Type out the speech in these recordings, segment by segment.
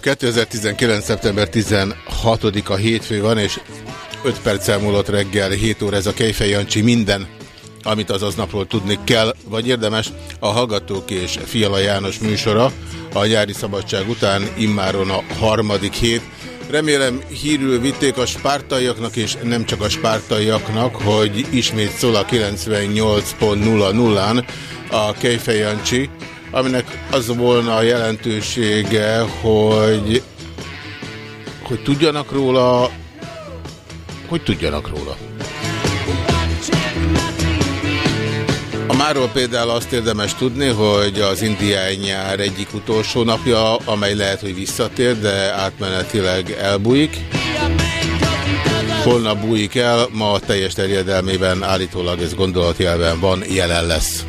Ma 2019. szeptember 16-a hétfő van, és 5 perccel múlott reggel 7 óra ez a Kejfej Jancsi minden, amit azaz napról tudni kell, vagy érdemes, a Hallgatók és Fiala János műsora a nyári szabadság után immáron a harmadik hét. Remélem hírül vitték a spártaiaknak, és nem csak a spártaiaknak, hogy ismét szól a 98.00-án a Kejfej Jancsi, aminek az volna a jelentősége, hogy, hogy tudjanak róla, hogy tudjanak róla. A máról például azt érdemes tudni, hogy az indiai nyár egyik utolsó napja, amely lehet, hogy visszatér, de átmenetileg elbújik. Holnap bújik el, ma teljes terjedelmében állítólag ez gondolatjelben van, jelen lesz.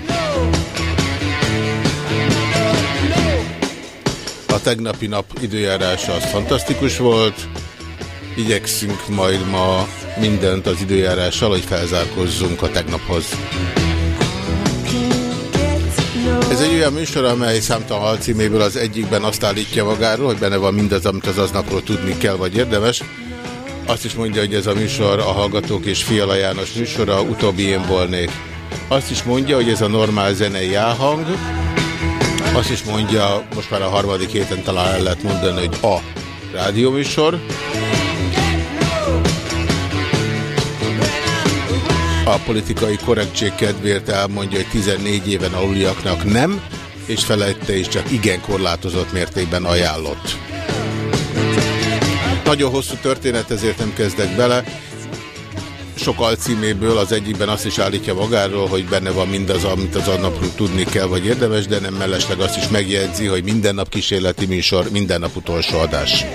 Tegnapi nap időjárása az fantasztikus volt. Igyekszünk majd ma mindent az időjárással, hogy felzárkozzunk a tegnaphoz. Ez egy olyan műsor, amely számtalan alcíméből az egyikben azt állítja magáról, hogy benne van mindaz, amit az aznapról tudni kell, vagy érdemes. Azt is mondja, hogy ez a műsor a Hallgatók és Fiala János műsora, utóbbi én volnék. Azt is mondja, hogy ez a normál zenei áhang. Azt is mondja, most már a harmadik héten talán el lehet mondani, hogy a rádióműsor. A politikai korrektség kedvéért elmondja, hogy 14 éven aluliaknak nem, és felette is csak igen korlátozott mértékben ajánlott. Nagyon hosszú történet, ezért nem kezdek bele. Sok alcíméből az egyikben azt is állítja magáról, hogy benne van mindaz, amit az annapról tudni kell, vagy érdemes, de nem mellesleg azt is megjegyzi, hogy minden nap kísérleti műsor, minden nap utolsó adás.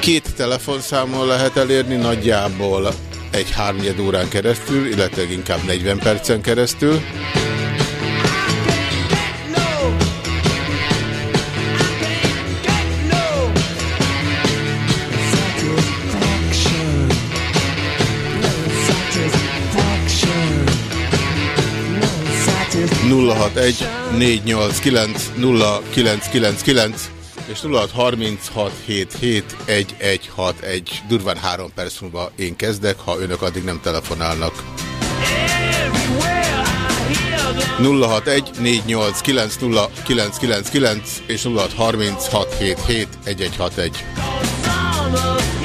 Két telefonszámon lehet elérni, nagyjából egy hárnyed órán keresztül, illetve inkább 40 percen keresztül. Nulla hat egy négy nyolc kilenc nulla kilenc kilenc kilenc és 0636771161. Durván három perc múlva én kezdek, ha önök addig nem telefonálnak. 061-489-0999 és 0636771161.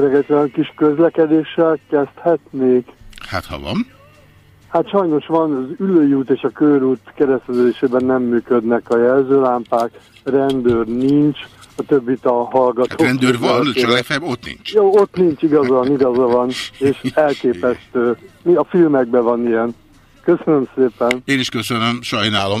Reggelt, olyan kis közlekedéssel kezdhetnék. Hát ha van. Hát sajnos van, az ülői út és a körút keresztezésében nem működnek a jelzőlámpák, rendőr nincs, a többit a hallgatók. Hát rendőr van, csak legfeljebb ott nincs. Jó, ott nincs igazán, igaza van, és elképesztő. Mi a filmekben van ilyen. Köszönöm szépen. Én is köszönöm, sajnálom.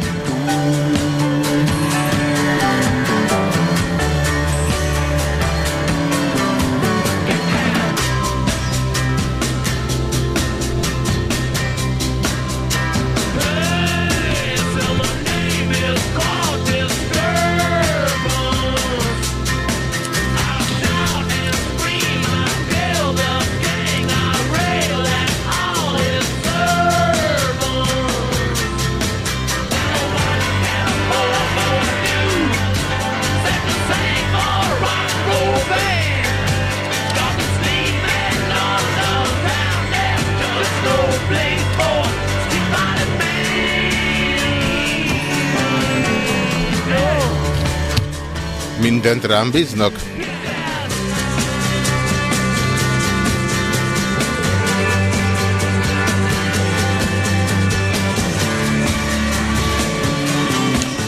Mindent rám bíznak?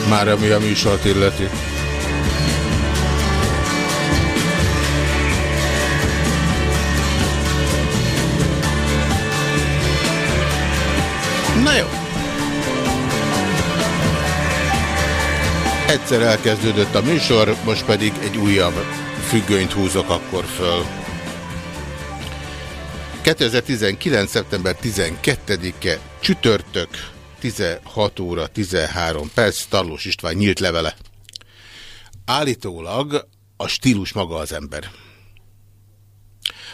Már ami a műsort illeti. Na jó. Egyszer elkezdődött a műsor, most pedig egy újabb függönyt húzok akkor föl. 2019. szeptember 12-e csütörtök 16 óra 13 perc, Tarlós István nyílt levele. Állítólag a stílus maga az ember.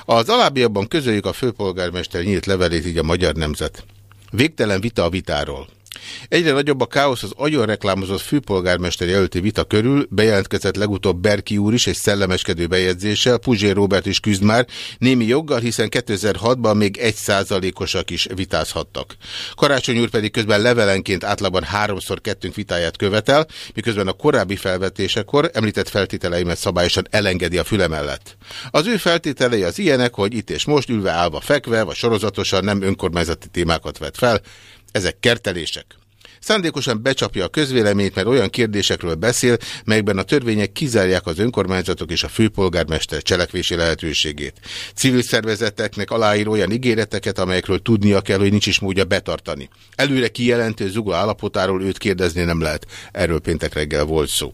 Az alábbiakban közöljük a főpolgármester nyílt levelét, így a magyar nemzet. Végtelen vita a vitáról. Egyre nagyobb a káosz az agyon reklámozott főpolgármester jelölti vita körül, bejelentkezett legutóbb Berki úr is egy szellemeskedő bejegyzéssel, Puzsér Robert is küzd már, némi joggal, hiszen 2006-ban még egy százalékosak is vitázhattak. Karácsony úr pedig közben levelenként átlagban háromszor kettőnk vitáját követel, miközben a korábbi felvetésekor említett feltételeimet szabályosan elengedi a füle mellett. Az ő feltételei az ilyenek, hogy itt és most ülve állva fekve, vagy sorozatosan nem önkormányzati témákat vet fel, ezek kertelések. Szándékosan becsapja a közvéleményt, mert olyan kérdésekről beszél, melyekben a törvények kizárják az önkormányzatok és a főpolgármester cselekvési lehetőségét. Civil szervezeteknek aláír olyan ígéreteket, amelyekről tudnia kell, hogy nincs is módja betartani. Előre kijelentő zuga állapotáról őt kérdezni nem lehet. Erről péntek reggel volt szó.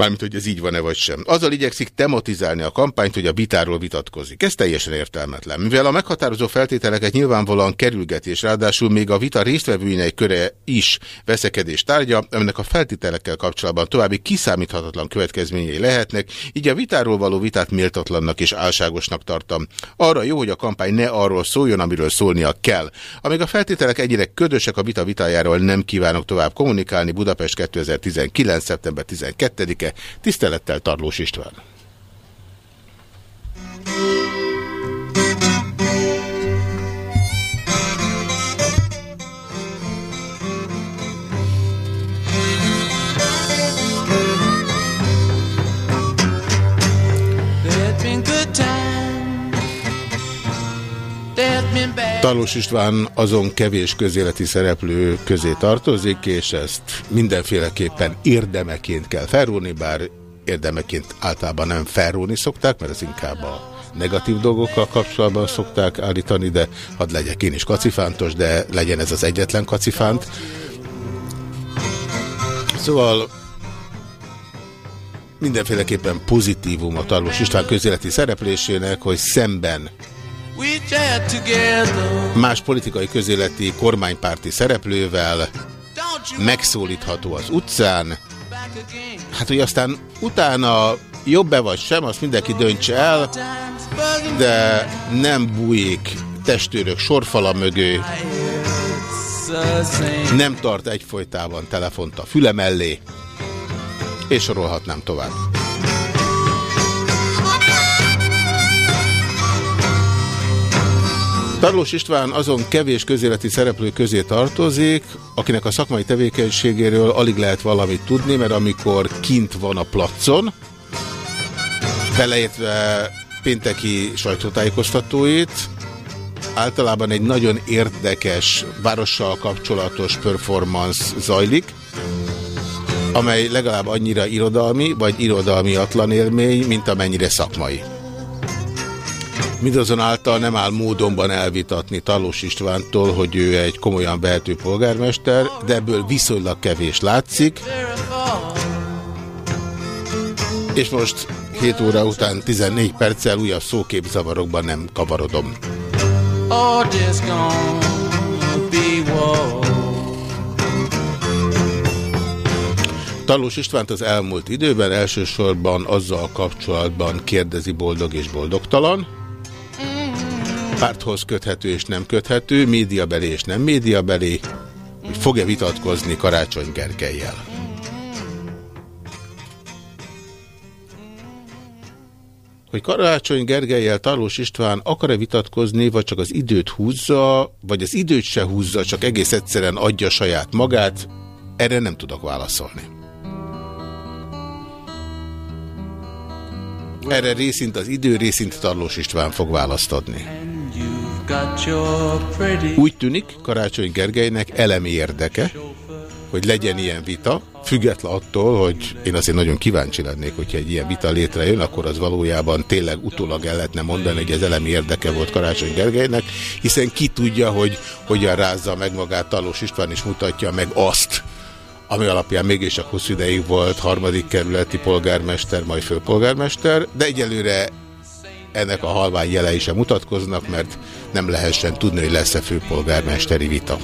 Mármint, hogy ez így van-e vagy sem. Azzal igyekszik tematizálni a kampányt, hogy a vitáról vitatkozik. Ez teljesen értelmetlen. Mivel a meghatározó feltételeket nyilvánvalóan kerülgetés, ráadásul még a vita résztvevőinek köre is veszekedés tárgya, aminek a feltételekkel kapcsolatban további kiszámíthatatlan következményei lehetnek, így a vitáról való vitát méltatlannak és álságosnak tartom. Arra jó, hogy a kampány ne arról szóljon, amiről szólnia kell. Amíg a feltételek egyre ködösek a vita vitájáról nem kívánok tovább kommunikálni Budapest 2019. szeptember 12-e Tisztelettel Tarlós István. Talós István azon kevés közéleti szereplő közé tartozik, és ezt mindenféleképpen érdemeként kell felrúni, bár érdemeként általában nem felrúni szokták, mert ez inkább a negatív dolgokkal kapcsolatban szokták állítani, de hadd legyek én is kacifántos, de legyen ez az egyetlen kacifánt. Szóval mindenféleképpen pozitívum a Tarlós István közéleti szereplésének, hogy szemben más politikai közéleti kormánypárti szereplővel megszólítható az utcán. Hát, hogy aztán utána jobb-e vagy sem, azt mindenki döntse el, de nem bújik testőrök sorfala mögő, nem tart egyfolytában telefont a füle mellé, és sorolhatnám tovább. Tarlós István azon kevés közéleti szereplő közé tartozik, akinek a szakmai tevékenységéről alig lehet valamit tudni, mert amikor kint van a placon, beleértve pénteki sajtótájékoztatóit, általában egy nagyon érdekes, várossal kapcsolatos performance zajlik, amely legalább annyira irodalmi, vagy irodalmiatlan élmény, mint amennyire szakmai. Mindazonáltal nem áll módonban elvitatni Talós Istvántól, hogy ő egy komolyan behető polgármester, de ebből viszonylag kevés látszik. És most 7 óra után 14 perccel újabb szóképzavarokban nem kavarodom. Talós Istvánt az elmúlt időben elsősorban azzal kapcsolatban kérdezi boldog és boldogtalan, párthoz köthető és nem köthető, médiabeli és nem médiabeli, hogy fog-e vitatkozni Karácsony Gergelyel. Hogy Karácsony Gergelyel Tarlós István akar-e vitatkozni, vagy csak az időt húzza, vagy az időt se húzza, csak egész egyszerűen adja saját magát, erre nem tudok válaszolni. Erre részint az idő, részint Tarlós István fog választ adni. Úgy tűnik Karácsony Gergelynek elemi érdeke, hogy legyen ilyen vita, független attól, hogy én azért nagyon kíváncsi lennék, hogyha egy ilyen vita létrejön, akkor az valójában tényleg utólag el lehetne mondani, hogy ez elemi érdeke volt Karácsony Gergelynek, hiszen ki tudja, hogy hogyan rázza meg magát Talós István, és mutatja meg azt, ami alapján mégis a hosszú ideig volt harmadik kerületi polgármester, majd főpolgármester, de egyelőre ennek a halvány jelei sem mutatkoznak, mert nem lehessen tudni, hogy lesz-e főpolgármesteri vita.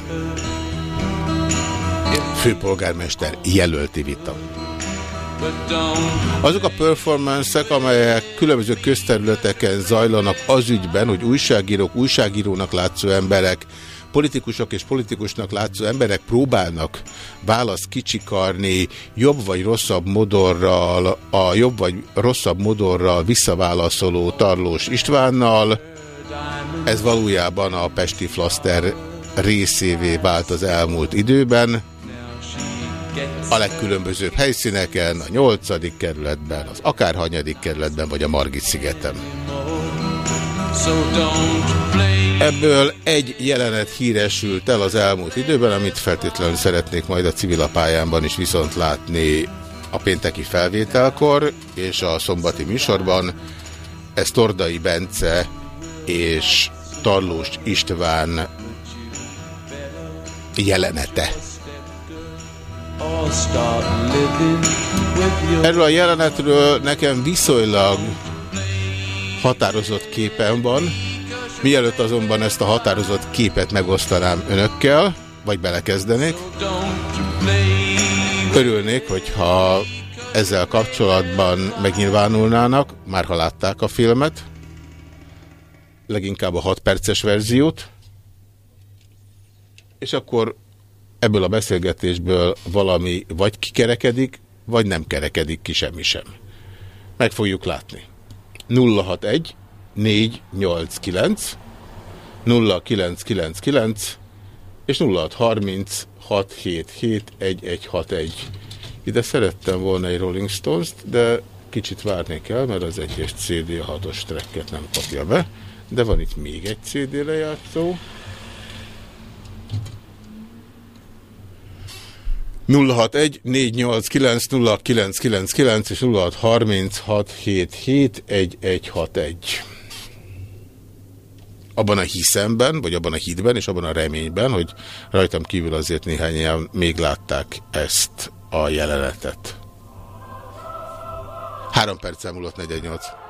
Főpolgármester jelölti vita. Azok a performanszek, amelyek különböző közterületeken zajlanak az ügyben, hogy újságírók, újságírónak látszó emberek, politikusok és politikusnak látszó emberek próbálnak választ kicsikarni jobb vagy rosszabb modorral, a jobb vagy rosszabb modorral visszaválaszoló Tarlós Istvánnal. Ez valójában a Pesti Flaster részévé vált az elmúlt időben. A legkülönbözőbb helyszíneken, a 8. kerületben, az akárhanyadik kerületben, vagy a Margit szigeten. So don't play Ebből egy jelenet híresült el az elmúlt időben, amit feltétlenül szeretnék majd a civilapályámban is viszont látni a pénteki felvételkor, és a szombati műsorban. Ez Tordai Bence és Tarlós István jelenete. Erről a jelenetről nekem viszonylag határozott képen van, Mielőtt azonban ezt a határozott képet megosztanám önökkel, vagy belekezdenék, örülnék, hogyha ezzel kapcsolatban megnyilvánulnának, már ha látták a filmet, leginkább a 6 perces verziót, és akkor ebből a beszélgetésből valami vagy kikerekedik, vagy nem kerekedik ki semmi sem. Meg fogjuk látni. 061 489 0999 és 0630 677 1161. Ide szerettem volna egy Rolling Stones-t, de kicsit várni kell, mert az egyes CD a 6-os tracket nem kapja be. De van itt még egy CD lejátszó. 061 489 0999 és 0636 77 1161 abban a hiszemben, vagy abban a hitben, és abban a reményben, hogy rajtam kívül azért néhányan még látták ezt a jelenetet. Három perc múlott 48.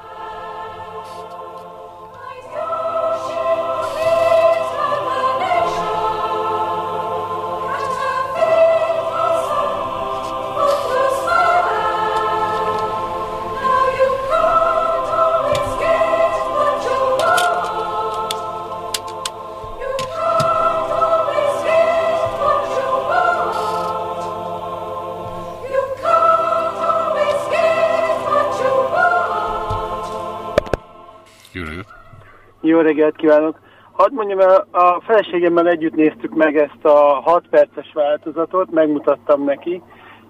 reggelt kívánok! Hadd mondjam a feleségemmel együtt néztük meg ezt a 6 perces változatot, megmutattam neki.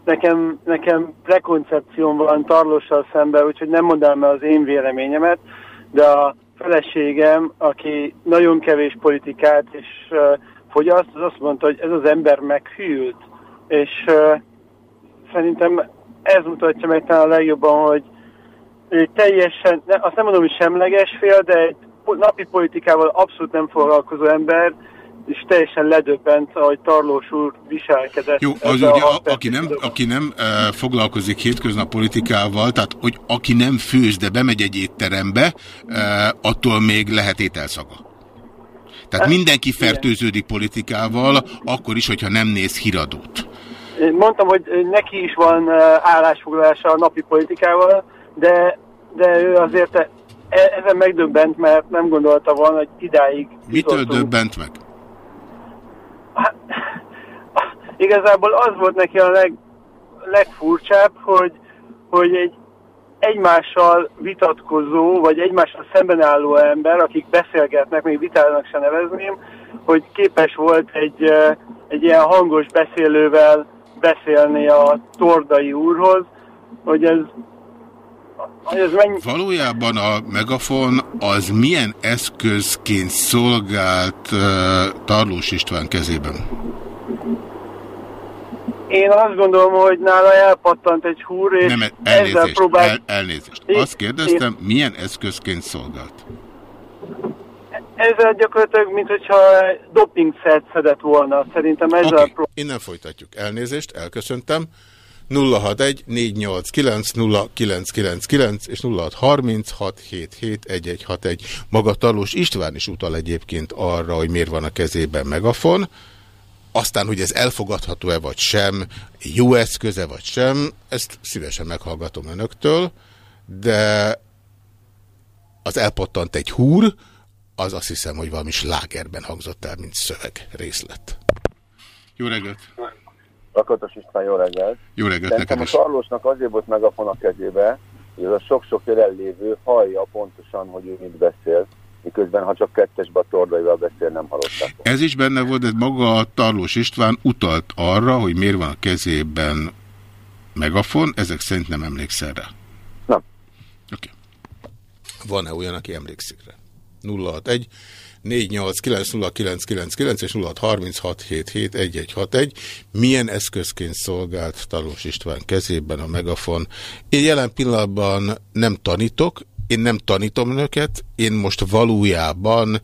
Nekem, nekem prekoncepcióm van tarlóssal szemben, úgyhogy nem mondanám el az én véleményemet, de a feleségem, aki nagyon kevés politikát és uh, fogyaszt, az azt mondta, hogy ez az ember meghűlt. És uh, szerintem ez mutatja meg talán a legjobban, hogy ő teljesen, ne, azt nem mondom, hogy semleges fél, de egy napi politikával abszolút nem foglalkozó ember, és teljesen ledöbbent, ahogy Tarlós úr viselkedett. Jó, az ugye, a, aki nem, aki nem uh, foglalkozik hétköznap politikával, tehát hogy aki nem főz, de bemegy egy étterembe, uh, attól még lehet ételszaga. Tehát mindenki fertőződik politikával, akkor is, hogyha nem néz híradót. Mondtam, hogy neki is van állásfoglalása a napi politikával, de, de ő azért e, ezen megdöbbent, mert nem gondolta volna, hogy idáig... Mitől döbbent meg? Hát, igazából az volt neki a leg, legfurcsább, hogy, hogy egy egymással vitatkozó, vagy egymással szemben álló ember, akik beszélgetnek, még vitának se nevezném, hogy képes volt egy, egy ilyen hangos beszélővel beszélni a tordai úrhoz, hogy ez ez mennyi... Valójában a megafon az milyen eszközként szolgált uh, Tarlós István kezében? Én azt gondolom, hogy nála elpattant egy húr, és Nem, elnézést, ezzel próbál... el, elnézést. Azt kérdeztem, én... milyen eszközként szolgált? Ezzel gyakorlatilag, mint hogyha doping szedett volna. Szerintem ezzel... Okay. Innen folytatjuk. Elnézést, elköszöntem. 061 489 0999 és 0636771161. Maga Talós István is utal egyébként arra, hogy miért van a kezében megafon. Aztán, hogy ez elfogadható-e vagy sem, jó eszköze vagy sem, ezt szívesen meghallgatom önöktől, de az elpottant egy húr, az azt hiszem, hogy valami slágerben hangzott el, mint szöveg részlet. Jó reggelt! Lakatos István, jó reggelt! Jó reggelt Szerintem neked is! a Carlosnak azért volt megafon a kezébe, hogy az a sok-sok jelenlévő hallja pontosan, hogy ő mit beszél, miközben ha csak kettesbe a tordaival beszél, nem hallották. Ez is benne volt, de maga a Tarlós István utalt arra, hogy miért van a kezében megafon, ezek szerint nem emlékszel rá. Nem. Oké. Okay. Van-e olyan, aki emlékszik rá? 061 489 és 0636771161. Milyen eszközként szolgált Talós István kezében a megafon? Én jelen pillanatban nem tanítok, én nem tanítom önöket, én most valójában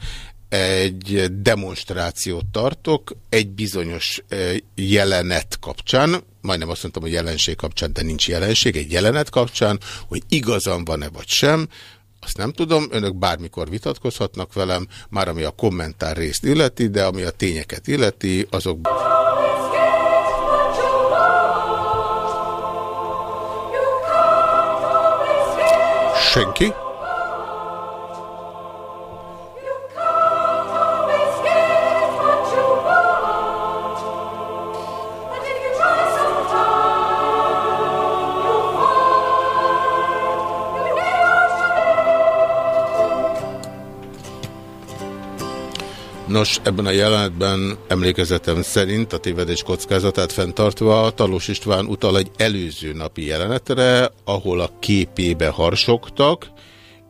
egy demonstrációt tartok egy bizonyos eh, jelenet kapcsán, majdnem azt mondtam, hogy jelenség kapcsán, de nincs jelenség, egy jelenet kapcsán, hogy igazam van-e vagy sem, azt nem tudom, önök bármikor vitatkozhatnak velem, már ami a kommentár részt illeti, de ami a tényeket illeti, azok... Senki? Nos, ebben a jelenetben emlékezetem szerint a tévedés kockázatát fenntartva Talós István utal egy előző napi jelenetre, ahol a képébe harsogtak,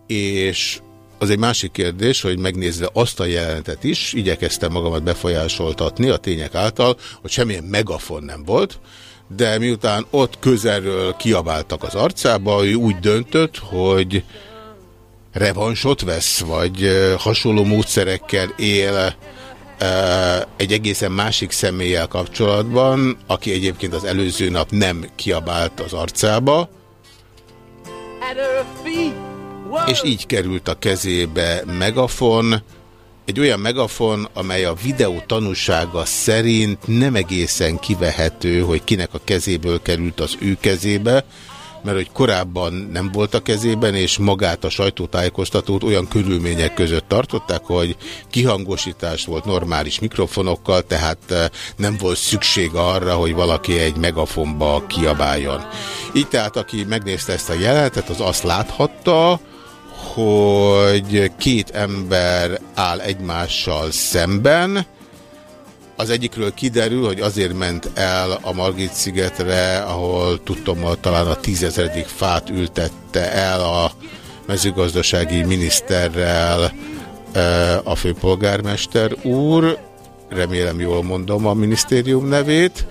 és az egy másik kérdés, hogy megnézve azt a jelenetet is, igyekeztem magamat befolyásoltatni a tények által, hogy semmilyen megafon nem volt, de miután ott közelről kiabáltak az arcába, ő úgy döntött, hogy revansot vesz, vagy hasonló módszerekkel él egy egészen másik személlyel kapcsolatban, aki egyébként az előző nap nem kiabált az arcába, és így került a kezébe megafon, egy olyan megafon, amely a videó tanúsága szerint nem egészen kivehető, hogy kinek a kezéből került az ő kezébe, mert hogy korábban nem volt a kezében, és magát a sajtótájékoztatót olyan körülmények között tartották, hogy kihangosítás volt normális mikrofonokkal, tehát eh, nem volt szükség arra, hogy valaki egy megafonba kiabáljon. Így tehát, aki megnézte ezt a jelenetet, az azt láthatta, hogy két ember áll egymással szemben, az egyikről kiderül, hogy azért ment el a Margit szigetre, ahol tudtom, hogy talán a tízezeredik fát ültette el a mezőgazdasági miniszterrel a főpolgármester úr, remélem jól mondom a minisztérium nevét,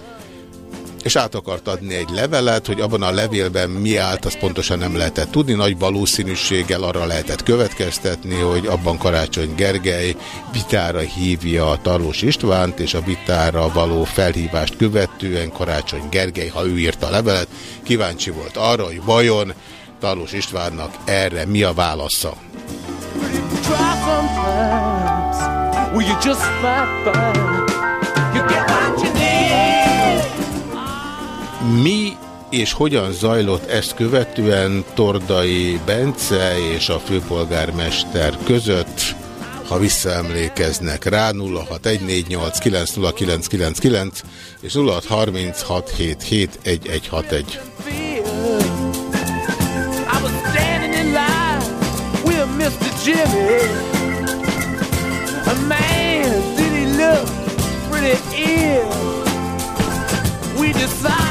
és át akart adni egy levelet, hogy abban a levélben mi állt, azt pontosan nem lehetett tudni. Nagy valószínűséggel arra lehetett következtetni, hogy abban Karácsony Gergely vitára hívja a Tarlós Istvánt, és a vitára való felhívást követően Karácsony Gergely, ha ő írta a levelet, kíváncsi volt arra, hogy vajon Tarlós Istvánnak erre mi a válasza. Will you just get what you need mi és hogyan zajlott ezt követően Tordai Bence és a főpolgármester között, ha visszaemlékeznek rá 0614890999 és 0636771161. Mr. Jimmy, a man, did he look pretty ill? We decided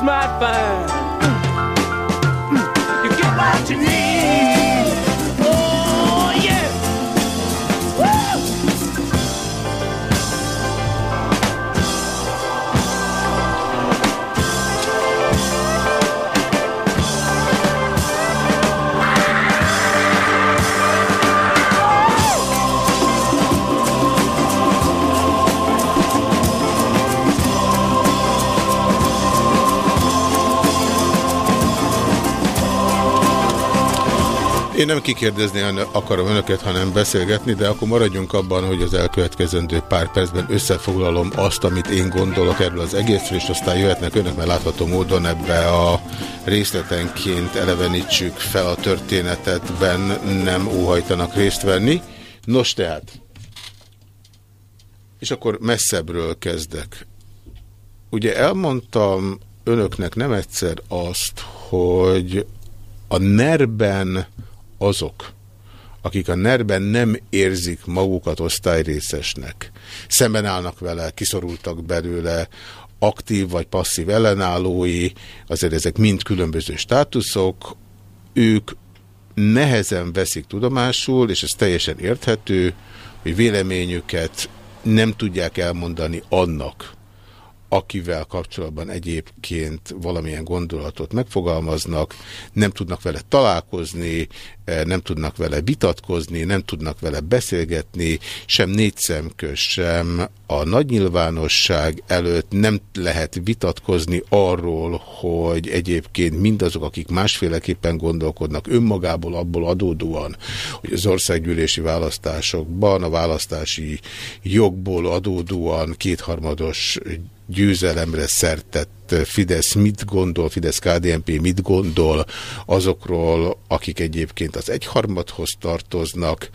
find Én nem kikérdezni akarom önöket, hanem beszélgetni, de akkor maradjunk abban, hogy az elkövetkezendő pár percben összefoglalom azt, amit én gondolok erről az egészről, és aztán jöhetnek önök, mert látható módon ebbe a részletenként elevenítsük fel a történetetben, nem óhajtanak részt venni. Nos tehát, és akkor messzebbről kezdek. Ugye elmondtam önöknek nem egyszer azt, hogy a nerben azok, akik a nerben nem érzik magukat osztályrészesnek, szemben állnak vele, kiszorultak belőle, aktív vagy passzív ellenállói, azért ezek mind különböző státuszok, ők nehezen veszik tudomásul, és ez teljesen érthető, hogy véleményüket nem tudják elmondani annak, akivel kapcsolatban egyébként valamilyen gondolatot megfogalmaznak, nem tudnak vele találkozni, eh, nem tudnak vele vitatkozni, nem tudnak vele beszélgetni, sem négy szemkös, sem a nagy nyilvánosság előtt nem lehet vitatkozni arról, hogy egyébként mindazok, akik másféleképpen gondolkodnak önmagából abból adódóan, hogy az országgyűlési választásokban a választási jogból adódóan kétharmados győzelemre szertett Fidesz mit gondol, Fidesz-KDNP mit gondol azokról, akik egyébként az egyharmadhoz tartoznak.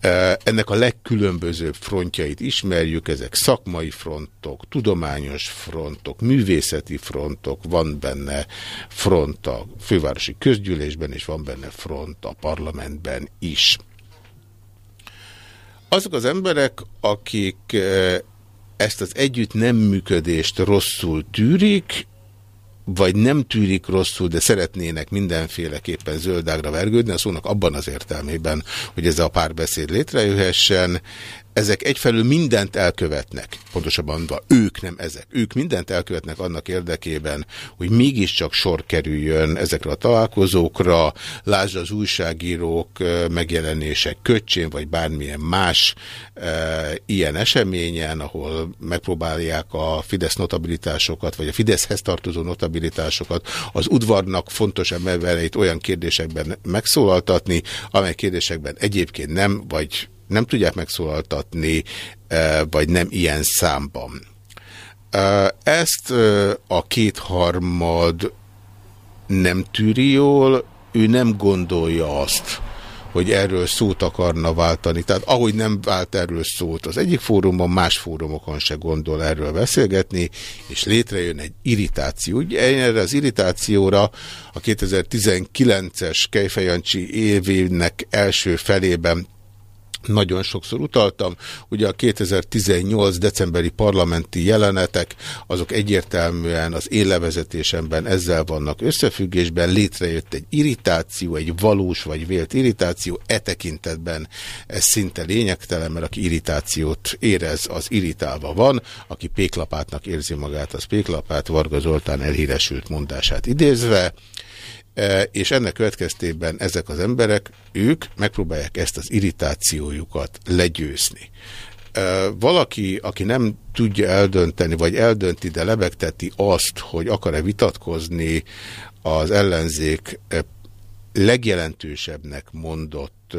E, ennek a legkülönbözőbb frontjait ismerjük, ezek szakmai frontok, tudományos frontok, művészeti frontok, van benne front a fővárosi közgyűlésben, és van benne front a parlamentben is. Azok az emberek, akik e, ezt az együtt nem működést rosszul tűrik, vagy nem tűrik rosszul, de szeretnének mindenféleképpen zöldágra vergődni, a szónak abban az értelmében, hogy ez a párbeszéd létrejöhessen. Ezek egyfelől mindent elkövetnek, pontosabban mondva, ők nem ezek, ők mindent elkövetnek annak érdekében, hogy mégiscsak sor kerüljön ezekre a találkozókra, lásd az újságírók megjelenések köcsén, vagy bármilyen más e, ilyen eseményen, ahol megpróbálják a Fidesz notabilitásokat, vagy a Fideszhez tartozó notabilitásokat az udvarnak fontos emelveleit olyan kérdésekben megszólaltatni, amely kérdésekben egyébként nem, vagy nem tudják megszólaltatni, vagy nem ilyen számban. Ezt a kétharmad nem tűri jól, ő nem gondolja azt, hogy erről szót akarna váltani. Tehát ahogy nem vált erről szót az egyik fórumon, más fórumokon se gondol erről beszélgetni, és létrejön egy irritáció. Ugye erre az irritációra a 2019-es Kejfejancsi évének első felében nagyon sokszor utaltam. Ugye a 2018 decemberi parlamenti jelenetek, azok egyértelműen az élevezetésemben ezzel vannak összefüggésben, létrejött egy irritáció, egy valós vagy vélt irritáció, e tekintetben ez szinte lényegtelen, mert aki irritációt érez, az irritálva van, aki péklapátnak érzi magát, az péklapát, Varga Zoltán elhíresült mondását idézve, és ennek következtében ezek az emberek, ők megpróbálják ezt az irritációjukat legyőzni. E, valaki, aki nem tudja eldönteni, vagy eldönti, de lebegteti azt, hogy akar-e vitatkozni az ellenzék e, legjelentősebbnek mondott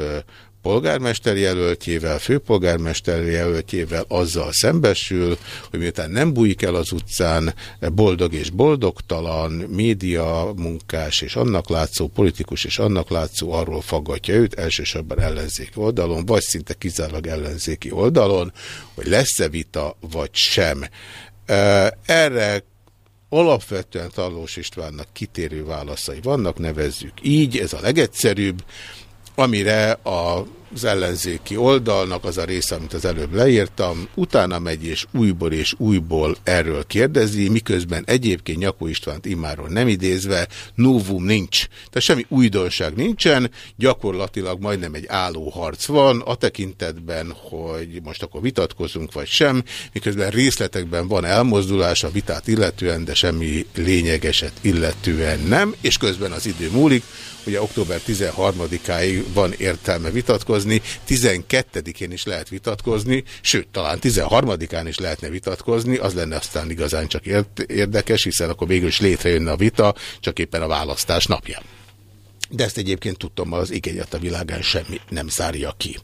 polgármester jelöltjével, főpolgármester jelöltjével azzal szembesül, hogy miután nem bújik el az utcán, boldog és boldogtalan, média munkás és annak látszó, politikus és annak látszó arról faggatja őt, elsősorban ellenzéki oldalon, vagy szinte kizárólag ellenzéki oldalon, hogy lesz-e vita, vagy sem. Erre alapvetően Tarlós Istvánnak kitérő válaszai vannak, nevezzük így, ez a legegyszerűbb, amire a az ellenzéki oldalnak az a része, amit az előbb leírtam, utána megy és újból és újból erről kérdezi, miközben egyébként Nyakó Istvánt immáról nem idézve, novum nincs. Tehát semmi újdonság nincsen, gyakorlatilag majdnem egy álló harc van, a tekintetben, hogy most akkor vitatkozunk vagy sem, miközben részletekben van elmozdulás a vitát illetően, de semmi lényegeset illetően nem, és közben az idő múlik, ugye október 13-áig van értelme vitatkozni, 12-én is lehet vitatkozni, sőt, talán 13-án is lehetne vitatkozni, az lenne aztán igazán csak érdekes, hiszen akkor végül is létrejönne a vita, csak éppen a választás napján. De ezt egyébként tudtam, az igényet a világán semmi nem zárja ki.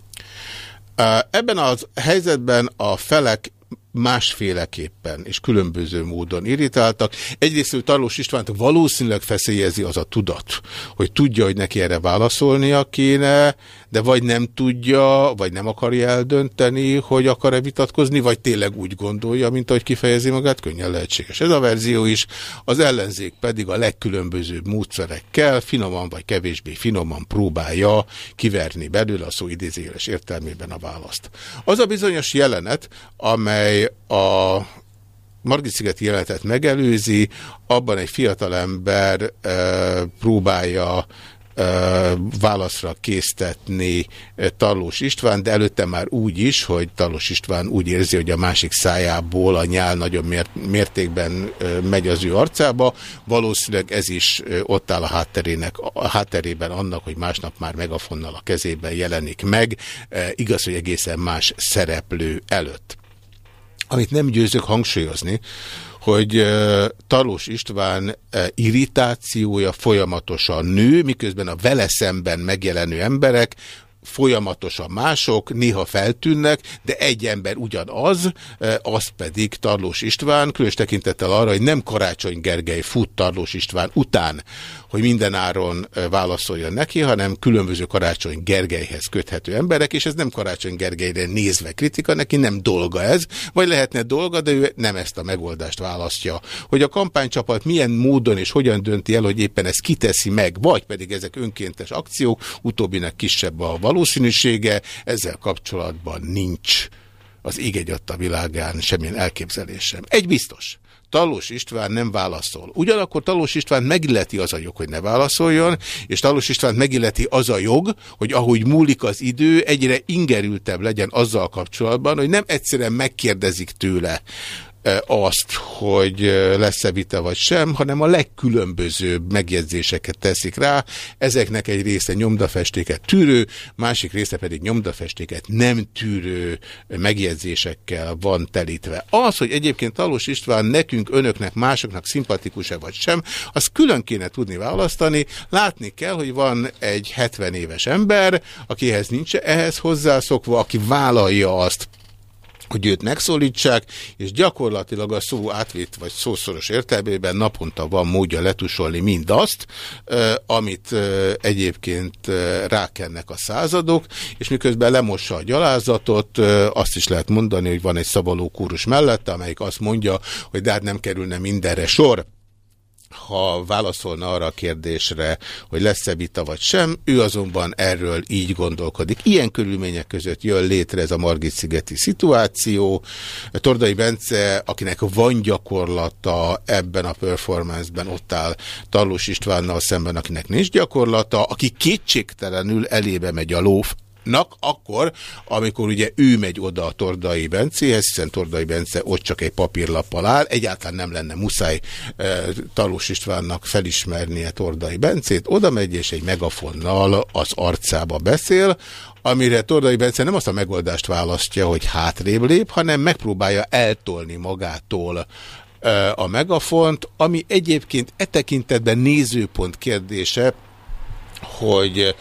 Ebben az helyzetben a felek másféleképpen és különböző módon irritáltak. Egyrészt Tarlós Istvánt valószínűleg feszélyezi az a tudat, hogy tudja, hogy neki erre válaszolnia kéne, de vagy nem tudja, vagy nem akarja eldönteni, hogy akar-e vitatkozni, vagy tényleg úgy gondolja, mint ahogy kifejezi magát, könnyen lehetséges. Ez a verzió is, az ellenzék pedig a legkülönbözőbb módszerekkel, finoman vagy kevésbé finoman próbálja kiverni belőle a szó idézéles értelmében a választ. Az a bizonyos jelenet, amely a Margit-szigeti megelőzi, abban egy fiatalember e, próbálja válaszra késztetni Talós István, de előtte már úgy is, hogy Talós István úgy érzi, hogy a másik szájából a nyál nagyobb mértékben megy az ő arcába. Valószínűleg ez is ott áll a, hátterének, a hátterében annak, hogy másnap már megafonnal a kezében jelenik meg. Igaz, hogy egészen más szereplő előtt. Amit nem győzök hangsúlyozni, hogy Talós István irritációja folyamatosan nő, miközben a vele szemben megjelenő emberek folyamatosan mások, néha feltűnnek, de egy ember ugyanaz, az pedig Tarlós István, különös tekintettel arra, hogy nem Karácsony Gergely fut Tarlós István után, hogy mindenáron válaszoljon neki, hanem különböző Karácsony Gergelyhez köthető emberek, és ez nem Karácsony Gergelyre nézve kritika, neki nem dolga ez, vagy lehetne dolga, de ő nem ezt a megoldást választja. Hogy a kampánycsapat milyen módon és hogyan dönti el, hogy éppen ezt kiteszi meg, vagy pedig ezek önkéntes akciók, utóbbinek kisebb a valószínűsége, ezzel kapcsolatban nincs az ég egy a világán semmilyen elképzelésem. Egy biztos. Talós István nem válaszol. Ugyanakkor Talós István megilleti az a jog, hogy ne válaszoljon, és Talós István megilleti az a jog, hogy ahogy múlik az idő, egyre ingerültebb legyen azzal kapcsolatban, hogy nem egyszerűen megkérdezik tőle, azt, hogy lesz-e vita vagy sem, hanem a legkülönbözőbb megjegyzéseket teszik rá. Ezeknek egy része nyomdafestéket tűrő, másik része pedig nyomdafestéket nem tűrő megjegyzésekkel van telítve. Az, hogy egyébként Talós István nekünk, önöknek, másoknak szimpatikus-e vagy sem, az külön kéne tudni választani. Látni kell, hogy van egy 70 éves ember, akihez nincs ehhez hozzászokva, aki vállalja azt, hogy őt megszólítsák, és gyakorlatilag a szó átvitt vagy szószoros értelmében naponta van módja letusolni mindazt, amit egyébként rákennek a századok, és miközben lemossa a gyalázatot, azt is lehet mondani, hogy van egy szabaló kúrus mellette, amelyik azt mondja, hogy de hát nem kerülne mindenre sor ha válaszolna arra a kérdésre, hogy lesz-e vita vagy sem, ő azonban erről így gondolkodik. Ilyen körülmények között jön létre ez a Margit-szigeti szituáció. Tordai Bence, akinek van gyakorlata ebben a performance-ben, ott áll Tarlós Istvánnal szemben, akinek nincs gyakorlata, aki kétségtelenül elébe megy a lóf, nak akkor, amikor ugye ő megy oda a Tordai Bencéhez, hiszen Tordai Bence ott csak egy papírlappal áll, egyáltalán nem lenne muszáj e, Talós Istvánnak felismernie Tordai Bencét, oda megy és egy megafonnal az arcába beszél, amire Tordai Bence nem azt a megoldást választja, hogy hátrébb lép, hanem megpróbálja eltolni magától a megafont, ami egyébként e tekintetben nézőpont kérdése, hogy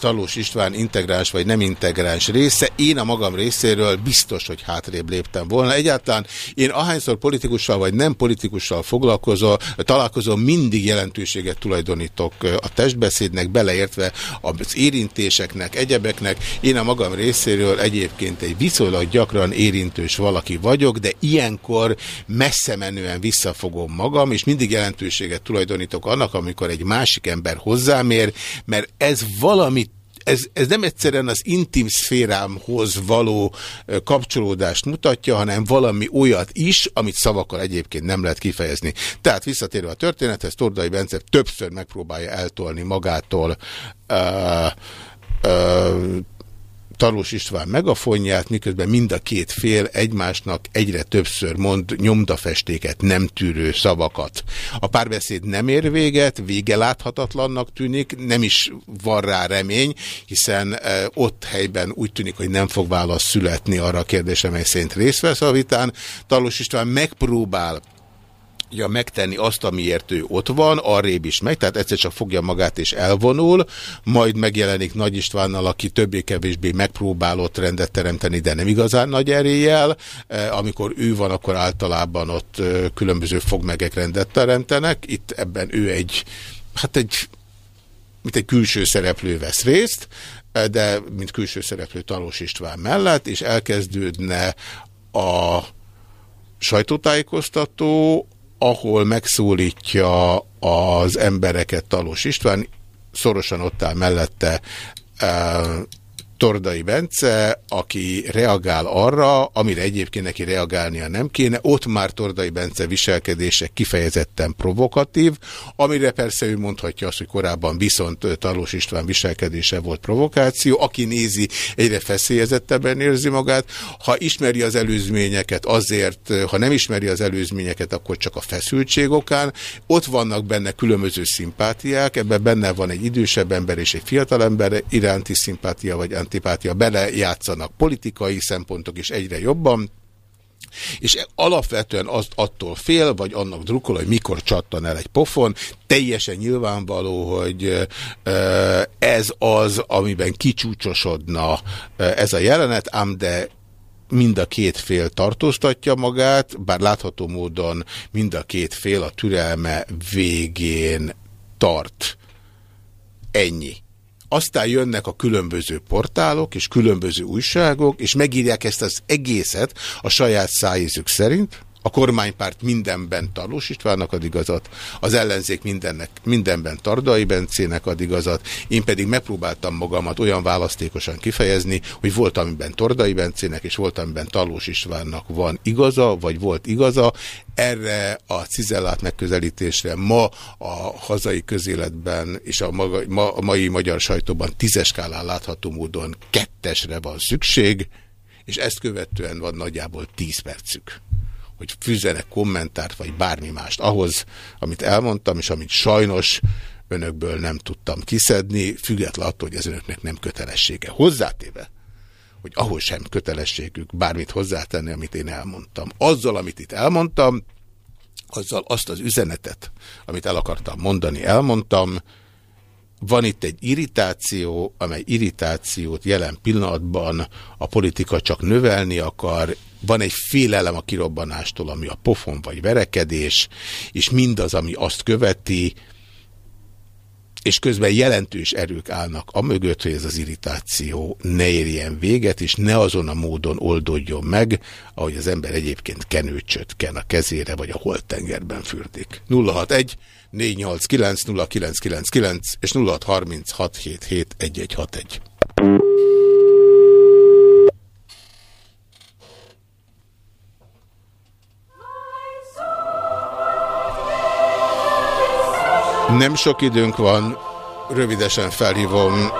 Talós István integráns vagy nem integráns része. Én a magam részéről biztos, hogy hátrébb léptem volna. Egyáltalán én ahányszor politikussal vagy nem politikussal foglalkozom, találkozom, mindig jelentőséget tulajdonítok a testbeszédnek, beleértve az érintéseknek, egyebeknek. Én a magam részéről egyébként egy viszonylag gyakran érintős valaki vagyok, de ilyenkor messze menően visszafogom magam, és mindig jelentőséget tulajdonítok annak, amikor egy másik ember hozzámér, mert ez valami ez, ez nem egyszerűen az intim szférámhoz való kapcsolódást mutatja, hanem valami olyat is, amit szavakkal egyébként nem lehet kifejezni. Tehát visszatérve a történethez, Tordai Bence többször megpróbálja eltolni magától uh, uh, Talós István megafonját, miközben mind a két fél egymásnak egyre többször mond nyomdafestéket, nem tűrő szavakat. A párbeszéd nem ér véget, vége láthatatlannak tűnik, nem is van rá remény, hiszen e, ott helyben úgy tűnik, hogy nem fog válasz születni arra a kérdésre, mely szerint részt vesz a vitán. Talós István megpróbál ja, megtenni azt, amiért ő ott van, arrébb is megy, tehát egyszer csak fogja magát és elvonul, majd megjelenik Nagy Istvánnal, aki többé-kevésbé megpróbálott rendet teremteni, de nem igazán nagy eréllyel. E, amikor ő van, akkor általában ott e, különböző fogmegek rendet teremtenek. Itt ebben ő egy, hát egy, mint egy külső szereplő vesz részt, e, de mint külső szereplő Talós István mellett, és elkezdődne a sajtótájékoztató, ahol megszólítja az embereket Talós István, szorosan ott áll mellette Tordai Bence, aki reagál arra, amire egyébként neki reagálnia nem kéne. Ott már Tordai Bence viselkedése kifejezetten provokatív, amire persze ő mondhatja azt, hogy korábban viszont Talós István viselkedése volt provokáció. Aki nézi, egyre feszélyezettebben érzi magát. Ha ismeri az előzményeket azért, ha nem ismeri az előzményeket, akkor csak a feszültség okán. Ott vannak benne különböző szimpátiák, ebben benne van egy idősebb ember és egy fiatal ember iránti szimpátia vagy antipátia belejátszanak politikai szempontok is egyre jobban, és alapvetően azt attól fél, vagy annak drukkol, hogy mikor csattan el egy pofon. Teljesen nyilvánvaló, hogy ez az, amiben kicsúcsosodna ez a jelenet, ám de mind a két fél tartóztatja magát, bár látható módon mind a két fél a türelme végén tart. Ennyi. Aztán jönnek a különböző portálok és különböző újságok, és megírják ezt az egészet a saját szájízük szerint, A kormánypárt mindenben Tarlós Istvánnak ad igazat, az ellenzék mindennek, mindenben Tardai Bencének ad igazat, én pedig megpróbáltam magamat olyan választékosan kifejezni, hogy volt amiben Tordai Bencének és volt amiben Tarlós Istvánnak van igaza, vagy volt igaza. Erre a cizellát megközelítésre ma a hazai közéletben és a, maga, ma, a mai magyar sajtóban tízes skálán látható módon kettesre van szükség, és ezt követően van nagyjából tíz percük hogy fűzenek kommentárt, vagy bármi mást ahhoz, amit elmondtam, és amit sajnos önökből nem tudtam kiszedni, független attól, hogy ez önöknek nem kötelessége. Hozzátéve, hogy ahhoz sem kötelességük bármit hozzátenni, amit én elmondtam. Azzal, amit itt elmondtam, azzal azt az üzenetet, amit el akartam mondani, elmondtam, van itt egy irritáció, amely irritációt jelen pillanatban a politika csak növelni akar, van egy félelem a kirobbanástól, ami a pofon vagy verekedés, és mindaz, ami azt követi, és közben jelentős erők állnak a mögött, hogy ez az irritáció ne érjen véget, és ne azon a módon oldódjon meg, ahogy az ember egyébként kenőcsöt ken a kezére, vagy a holtengerben fürdik. 061 489 0999 és 0636771161. Nem sok időnk van, rövidesen felhívom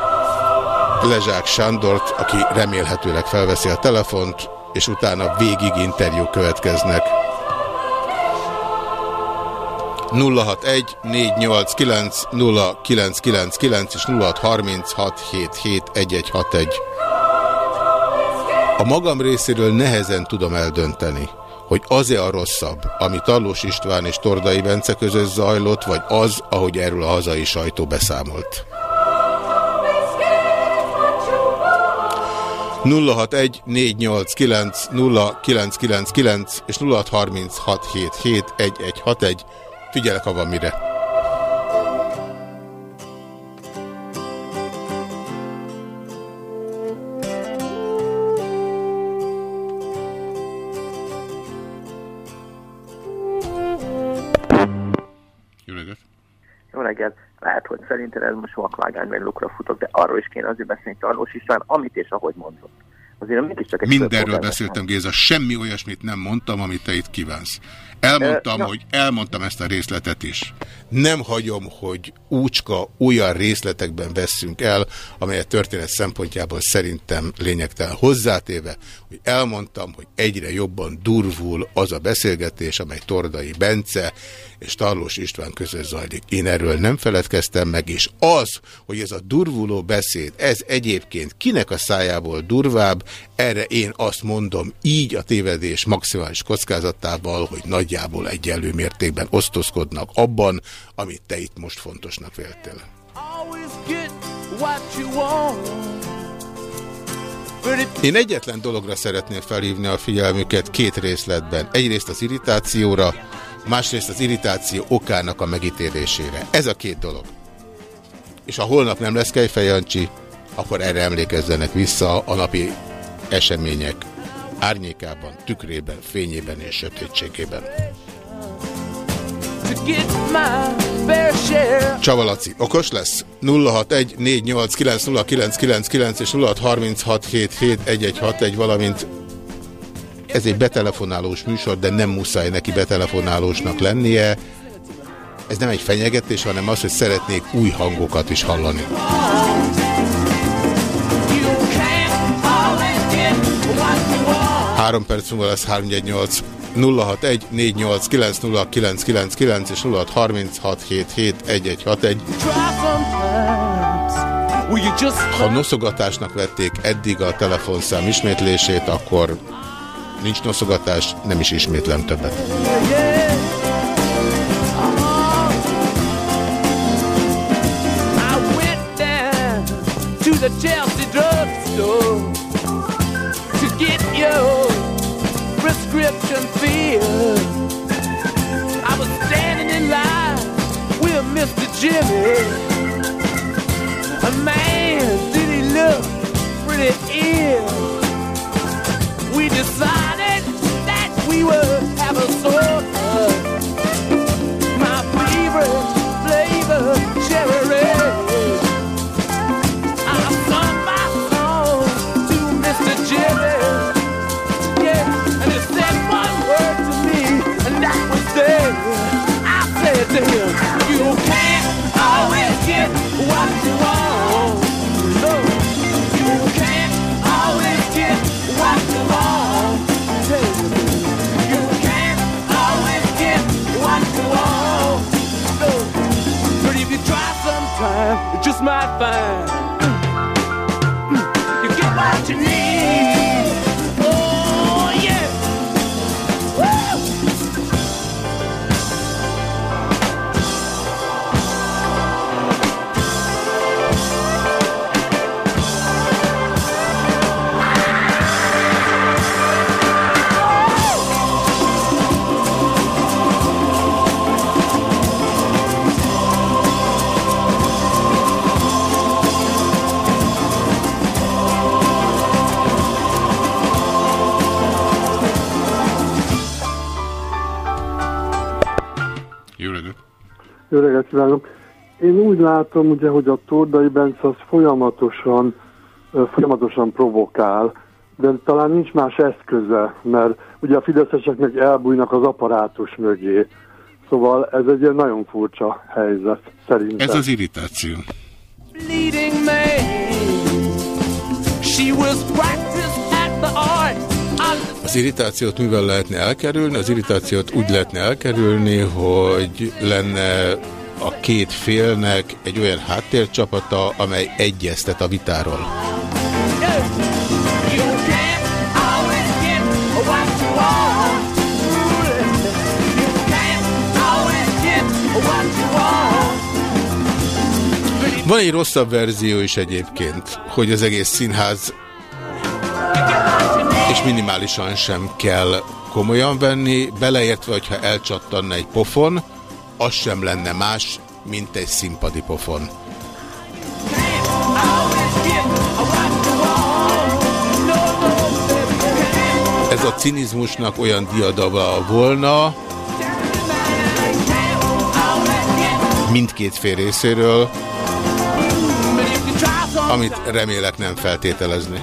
Lezsák Sándort, aki remélhetőleg felveszi a telefont, és utána végig interjú következnek. 061 489 0999 és 0636771161. A magam részéről nehezen tudom eldönteni, hogy az-e a rosszabb, ami Tallós István és Tordai Bence között zajlott, vagy az, ahogy erről a hazai sajtó beszámolt. 061 489 0999 és 0636771161. Figyelek, ha van mire. Reggelt. Lehet, hogy szerinted ez most vakvágány vagy lukra futok, de arról is kéne azért beszélni Tarlós István, amit és ahogy mondott. Azért mégiscsak egy Mindenről beszéltem, Géza, semmi olyasmit nem mondtam, amit te itt kívánsz. Elmondtam, uh, hogy elmondtam ezt a részletet is. Nem hagyom, hogy úcska olyan részletekben veszünk el, amelyet történet szempontjából szerintem lényegtelen hozzátéve, hogy elmondtam, hogy egyre jobban durvul az a beszélgetés, amely Tordai Bence és Tarlós István között zajlik. Én erről nem feledkeztem meg, és az, hogy ez a durvuló beszéd, ez egyébként kinek a szájából durvább, erre én azt mondom így a tévedés maximális kockázatával, hogy nagyjából egyenlő mértékben osztozkodnak abban, amit te itt most fontosnak véltél. Én egyetlen dologra szeretném felhívni a figyelmüket két részletben. Egyrészt az irritációra, másrészt az irritáció okának a megítélésére. Ez a két dolog. És ha holnap nem lesz Kejfej Jancsi, akkor erre emlékezzenek vissza a napi események árnyékában, tükrében, fényében és sötétségében. Csavalaci, okos lesz? 061 489 és 0636771161, valamint ez egy betelefonálós műsor, de nem muszáj neki betelefonálósnak lennie. Ez nem egy fenyegetés, hanem az, hogy szeretnék új hangokat is hallani. Három perc múlva lesz 318 061 489 és 0636771161. Ha noszogatásnak vették eddig a telefonszám ismétlését, akkor nincs noszogatás, nem is ismétlem többet. the Chelsea drugstore prescription filled. I was standing in line with Mr. Jimmy. A man, did he look pretty ill? We decided that we would have a to him. You can't always get what you want. No. You can't always get what you want. You can't always get what you want. No. But if you try sometime, you just might find. Jó reggelt kívánok! Én úgy látom, ugye, hogy a Tordai Bence az folyamatosan, folyamatosan provokál, de talán nincs más eszköze, mert ugye a fideszeseknek elbújnak az apparátus mögé. Szóval ez egy ilyen nagyon furcsa helyzet, szerintem. Ez az irritáció. Man. She was practiced at the art. Az irritációt mivel lehetne elkerülni? Az irritációt úgy lehetne elkerülni, hogy lenne a két félnek egy olyan háttércsapata, amely egyeztet a vitáról. Van egy rosszabb verzió is egyébként, hogy az egész színház és minimálisan sem kell komolyan venni, beleértve, hogyha elcsattanna egy pofon, az sem lenne más, mint egy színpadi pofon. Ez a cinizmusnak olyan diadava volna, mindkét fél részéről, amit remélek nem feltételezni.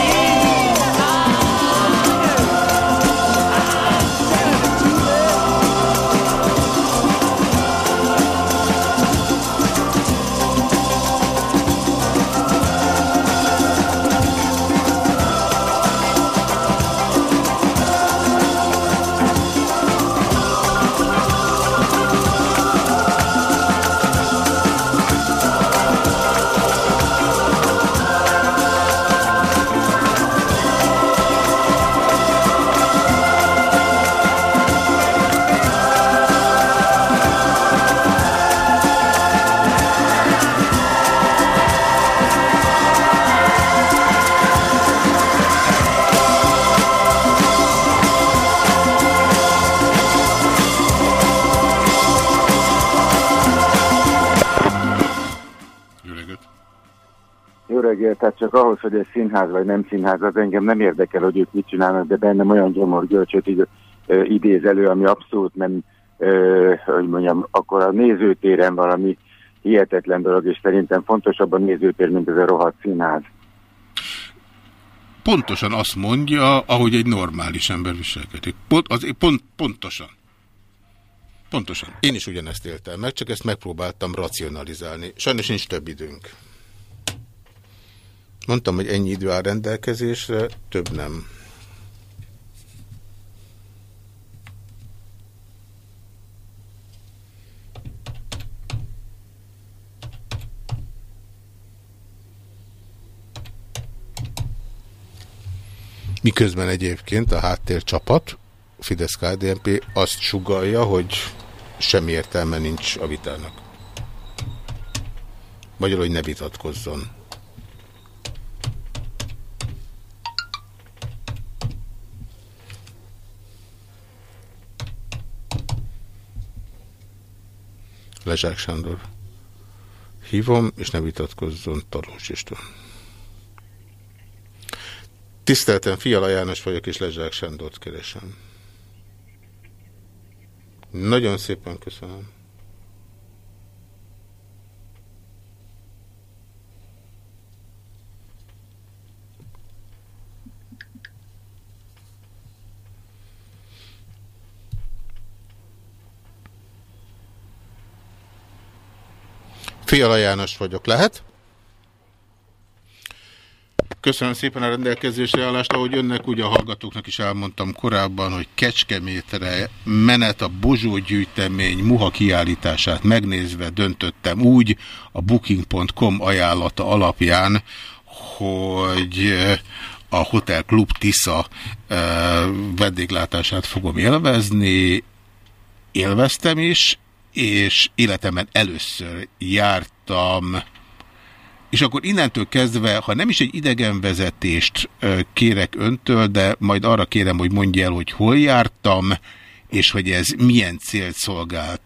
Ahhoz, hogy egy színház vagy nem színház, az engem nem érdekel, hogy ők mit csinálnak, de bennem olyan gyomorgölcsöt id- ö, idéz elő, ami abszolút nem, ö, hogy mondjam, akkor a nézőtéren valami hihetetlen dolog, és szerintem fontosabb a nézőtér, mint ez a rohadt színház. Pontosan azt mondja, ahogy egy normális ember viselkedik. Pont, az, pont, pontosan. Pontosan. Én is ugyanezt éltem meg, csak ezt megpróbáltam racionalizálni. Sajnos nincs több időnk. Mondtam, hogy ennyi idő áll rendelkezésre, több nem. Miközben egyébként a háttércsapat, fidesz KDNP azt sugalja, hogy semmi értelme nincs a vitának. Magyarul, hogy ne vitatkozzon. Lezsák Sándor. Hívom, és ne vitatkozzon Tarlós István. Tiszteltem, Fiala János vagyok, és Lezsák Sándort keresem. Nagyon szépen köszönöm. Fiala János vagyok, lehet? Köszönöm szépen a rendelkezésre állást, ahogy önnek, ugye a hallgatóknak is elmondtam korábban, hogy Kecskemétre menet a Bozsó gyűjtemény muha kiállítását megnézve döntöttem úgy a booking.com ajánlata alapján, hogy a Hotel Club Tisza eh, vendéglátását fogom élvezni, élveztem is, és életemben először jártam és akkor innentől kezdve, ha nem is egy idegenvezetést kérek öntől, de majd arra kérem, hogy mondja el, hogy hol jártam, és hogy ez milyen célt szolgált.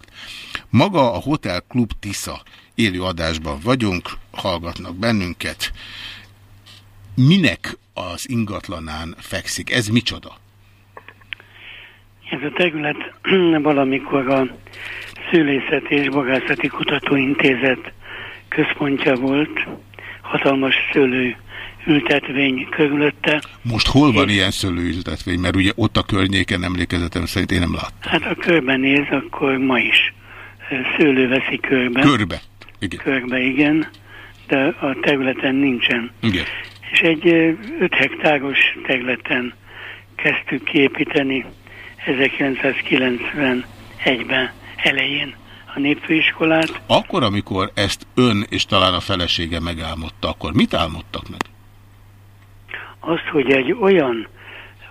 Maga a Hotel Club Tisza élő adásban vagyunk, hallgatnak bennünket. Minek az ingatlanán fekszik? Ez micsoda? Ez a terület valamikor a Szülészeti és Bogászati Kutatóintézet központja volt, hatalmas szőlő ültetvény körülötte. Most hol van ilyen szőlőüzletvény? Mert ugye ott a környéken emlékezetem szerint én nem láttam. Hát ha körben néz, akkor ma is szőlő veszi körbe. Körbe? Igen. Körbe, igen, de a területen nincsen. Igen. És egy 5 hektáros területen kezdtük kiépíteni 1991-ben elején a népfőiskolát. Akkor, amikor ezt ön és talán a felesége megálmodta, akkor mit álmodtak meg? azt, hogy egy olyan,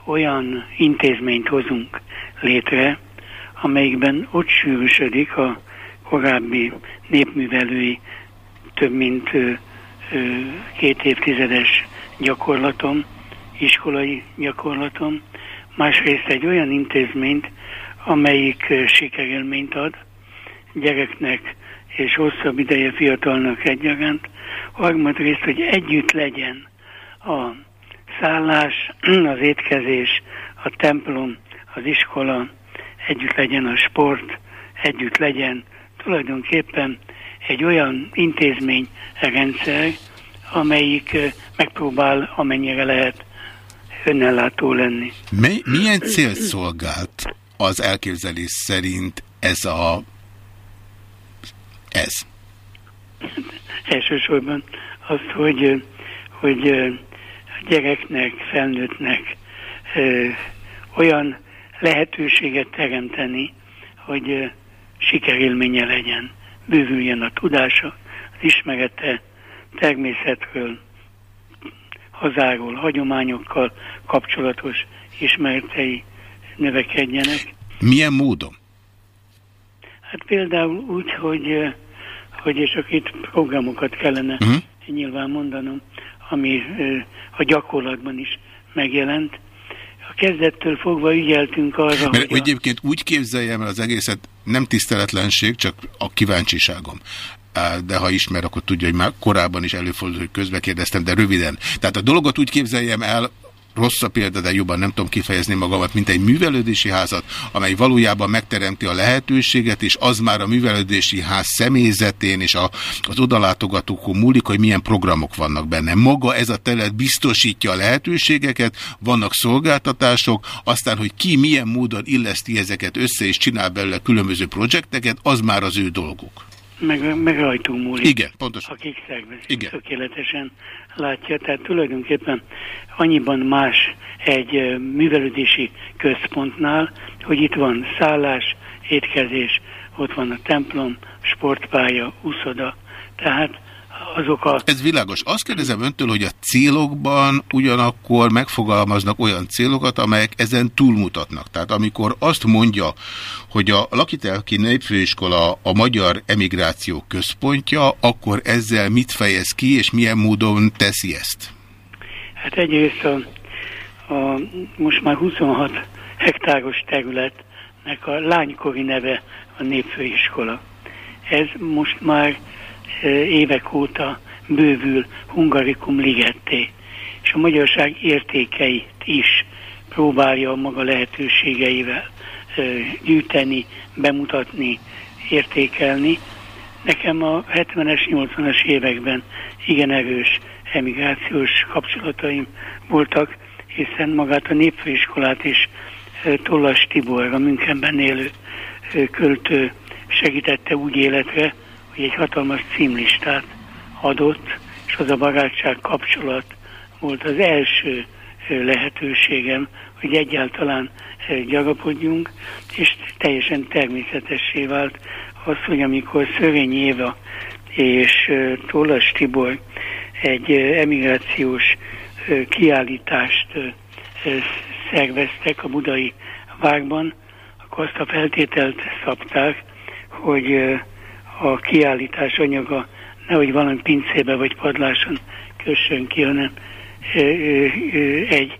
olyan intézményt hozunk létre, amelyikben ott sűrűsödik a korábbi népművelői több mint ö, ö, két évtizedes gyakorlatom, iskolai gyakorlatom, másrészt egy olyan intézményt, amelyik sikerélményt ad gyereknek és hosszabb ideje fiatalnak egyaránt, harmadrészt, hogy együtt legyen a szállás, az étkezés, a templom, az iskola, együtt legyen a sport, együtt legyen tulajdonképpen egy olyan intézmény rendszer, amelyik megpróbál amennyire lehet önellátó lenni. Mi, milyen cél szolgált az elképzelés szerint ez a ez? Elsősorban azt, hogy, hogy a gyereknek, felnőttnek olyan lehetőséget teremteni, hogy sikerélménye legyen, bővüljön a tudása, az ismerete természetről, hazáról, hagyományokkal kapcsolatos ismeretei növekedjenek. Milyen módon? Hát például úgy, hogy, hogy és akkor itt programokat kellene Mhm. nyilván mondanom, ami a gyakorlatban is megjelent. A kezdettől fogva ügyeltünk arra, Mert hogy a, egyébként úgy képzeljem el az egészet, nem tiszteletlenség, csak a kíváncsiságom. De ha ismer, akkor tudja, hogy már korábban is előfordult, hogy közbe kérdeztem, de röviden. Tehát a dolgot úgy képzeljem el, rossz a példa, de jobban nem tudom kifejezni magamat, mint egy művelődési házat, amely valójában megteremti a lehetőséget, és az már a művelődési ház személyzetén és a, az odalátogatókon múlik, hogy milyen programok vannak benne. Maga ez a terület biztosítja a lehetőségeket, vannak szolgáltatások, aztán, hogy ki milyen módon illeszti ezeket össze és csinál belőle különböző projekteket, az már az ő dolguk. Meg, meg rajtunk múlik. Igen, pontosan. Akik Igen. tökéletesen látja. Tehát tulajdonképpen annyiban más egy művelődési központnál, hogy itt van szállás, étkezés, ott van a templom, sportpálya, úszoda. Tehát azok a Ez világos. Azt kérdezem öntől, hogy a célokban ugyanakkor megfogalmaznak olyan célokat, amelyek ezen túlmutatnak. Tehát amikor azt mondja, hogy a Lakitelki Népfőiskola a magyar emigráció központja, akkor ezzel mit fejez ki, és milyen módon teszi ezt? Hát egyrészt a, a most már 26 hektáros területnek a lánykori neve a népfőiskola. Ez most már évek óta bővül Hungarikum ligetté, és a magyarság értékeit is próbálja a maga lehetőségeivel gyűjteni, bemutatni, értékelni. Nekem a 70-es, 80-as években igen erős emigrációs kapcsolataim voltak, hiszen magát a népfőiskolát is Tollas Tibor, a Münchenben élő költő segítette úgy életre, hogy egy hatalmas címlistát adott, és az a barátság kapcsolat, volt az első lehetőségem, hogy egyáltalán gyarapodjunk, és teljesen természetessé vált az, hogy amikor Szövény Éva és ö, Tollas Tibor egy emigrációs kiállítást szerveztek a budai várban, akkor azt a feltételt szabták, hogy a kiállítás anyaga nehogy valami pincébe vagy padláson kössön ki, hanem ö, ö, egy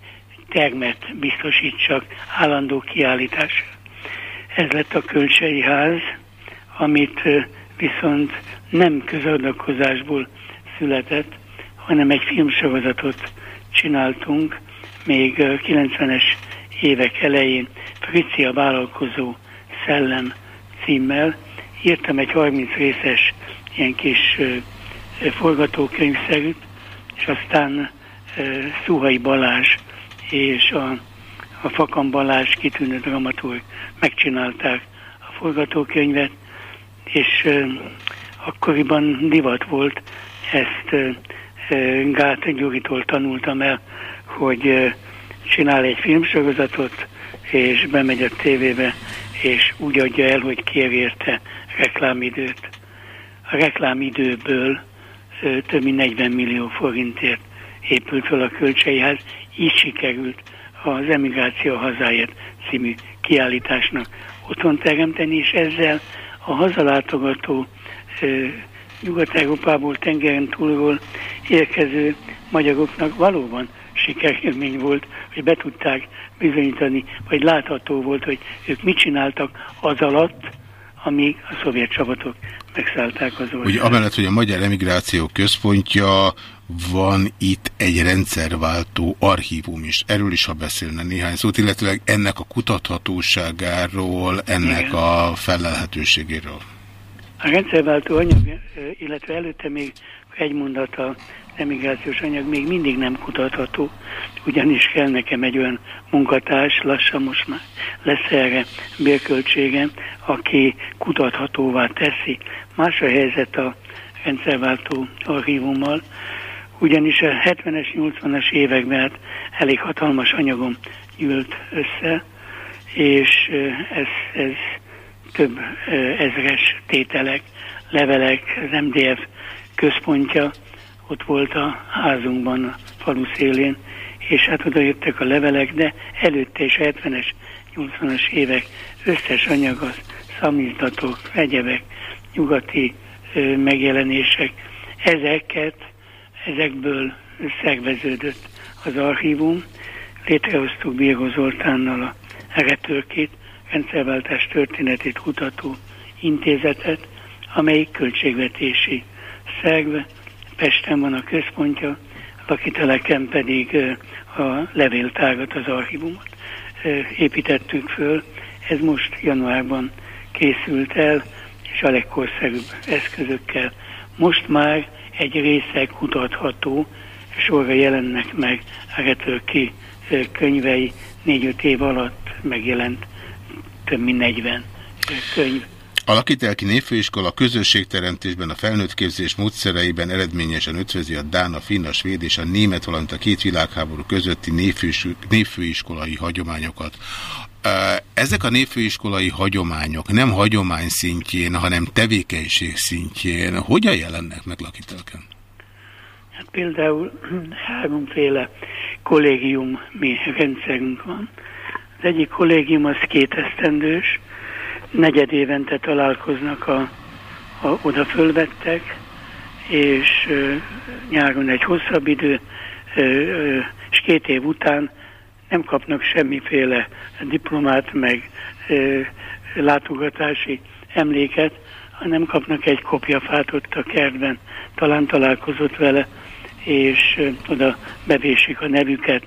termet biztosítsak állandó kiállítás. Ez lett a Kölcsei Ház, amit viszont nem közadakozásból született, hanem egy filmsorozatot csináltunk, még ö, 90-es évek elején Fricia vállalkozó szellem címmel. Írtam egy 30 részes ilyen kis forgatókönyvszerűt, és aztán Szuhai Balázs és a, a Fakam Balázs kitűnő dramaturg megcsinálták a forgatókönyvet, és akkoriban divat volt, ezt Gát Gyuritól tanultam el, hogy csinál egy filmsorozatot, és bemegy a tévébe, és úgy adja el, hogy kér érte reklámidőt. A reklámidőből több mint 40 millió forintért épült fel a kölcseiház, így sikerült az Emigráció hazáért című kiállításnak otthon teremteni, és ezzel a hazalátogató Nyugat-Európából, tengeren túlról érkező magyaroknak valóban sikerélmény volt, hogy be tudták bizonyítani, vagy látható volt, hogy ők mit csináltak az alatt, amíg a szovjet csapatok megszállták az országot. Ugye amellett, hogy a Magyar Emigráció Központja van itt egy rendszerváltó archívum is. Erről is, ha beszélne néhány szót, illetve ennek a kutathatóságáról, ennek Igen. a felelhetőségéről. A rendszerváltó anyag, illetve előtte még egy mondat a emigrációs anyag még mindig nem kutatható, ugyanis kell nekem egy olyan munkatárs, lassan most már lesz erre bérköltsége, aki kutathatóvá teszi. Más a helyzet a rendszerváltó archívummal, ugyanis a 70-es, 80-as években hát elég hatalmas anyagom gyűlt össze, és ez, ez több ezres tételek, levelek, az MDF központja, ott volt a házunkban, a falu szélén, és hát oda jöttek a levelek, de előtte is 70-es, 80-as évek összes anyag az szamizdatok, egyebek, nyugati ö, megjelenések, ezeket, ezekből szerveződött az archívum, létrehoztuk Bíró Zoltánnal a Eretőrkét, rendszerváltás történetét kutató intézetet, amelyik költségvetési szerv, Pesten van a központja, Lakiteleken pedig a levéltágat, az archívumot építettük föl. Ez most januárban készült el, és a legkorszerűbb eszközökkel. Most már egy része kutatható, sorra jelennek meg Agatha ki ö, könyvei, négy-öt év alatt megjelent több mint 40 ö, könyv. A Lakitelki Névfőiskola közösségteremtésben, a felnőttképzés módszereiben eredményesen ötvözi a Dán, a Finn, a Svéd és a Német, valamint a két világháború közötti névfős, névfőiskolai hagyományokat. Ezek a névfőiskolai hagyományok nem hagyomány szintjén, hanem tevékenység szintjén hogyan jelennek meg Lakitelken? Hát például háromféle kollégium mi rendszerünk van. Az egyik kollégium az két esztendős, negyed évente találkoznak a, a oda fölvettek, és ö, nyáron egy hosszabb idő, ö, ö, és két év után nem kapnak semmiféle diplomát, meg ö, látogatási emléket, hanem kapnak egy kopjafát ott a kertben, talán találkozott vele, és ö, oda bevésik a nevüket.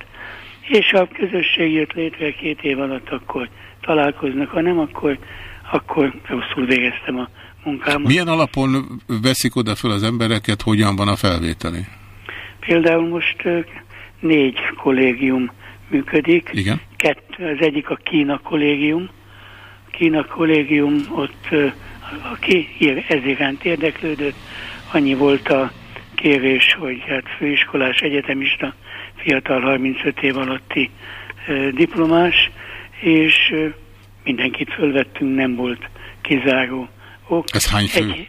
És a közösség jött létre két év alatt, akkor találkoznak, ha nem, akkor, akkor rosszul végeztem a munkámat. Milyen alapon veszik oda fel az embereket, hogyan van a felvételi? Például most négy kollégium működik. Igen. Kettő, az egyik a Kína kollégium. A Kína kollégium ott, aki ez iránt érdeklődött, annyi volt a kérés, hogy hát főiskolás egyetemista fiatal 35 év alatti diplomás, és mindenkit fölvettünk, nem volt kizáró ok. Ez hány fő? Egy,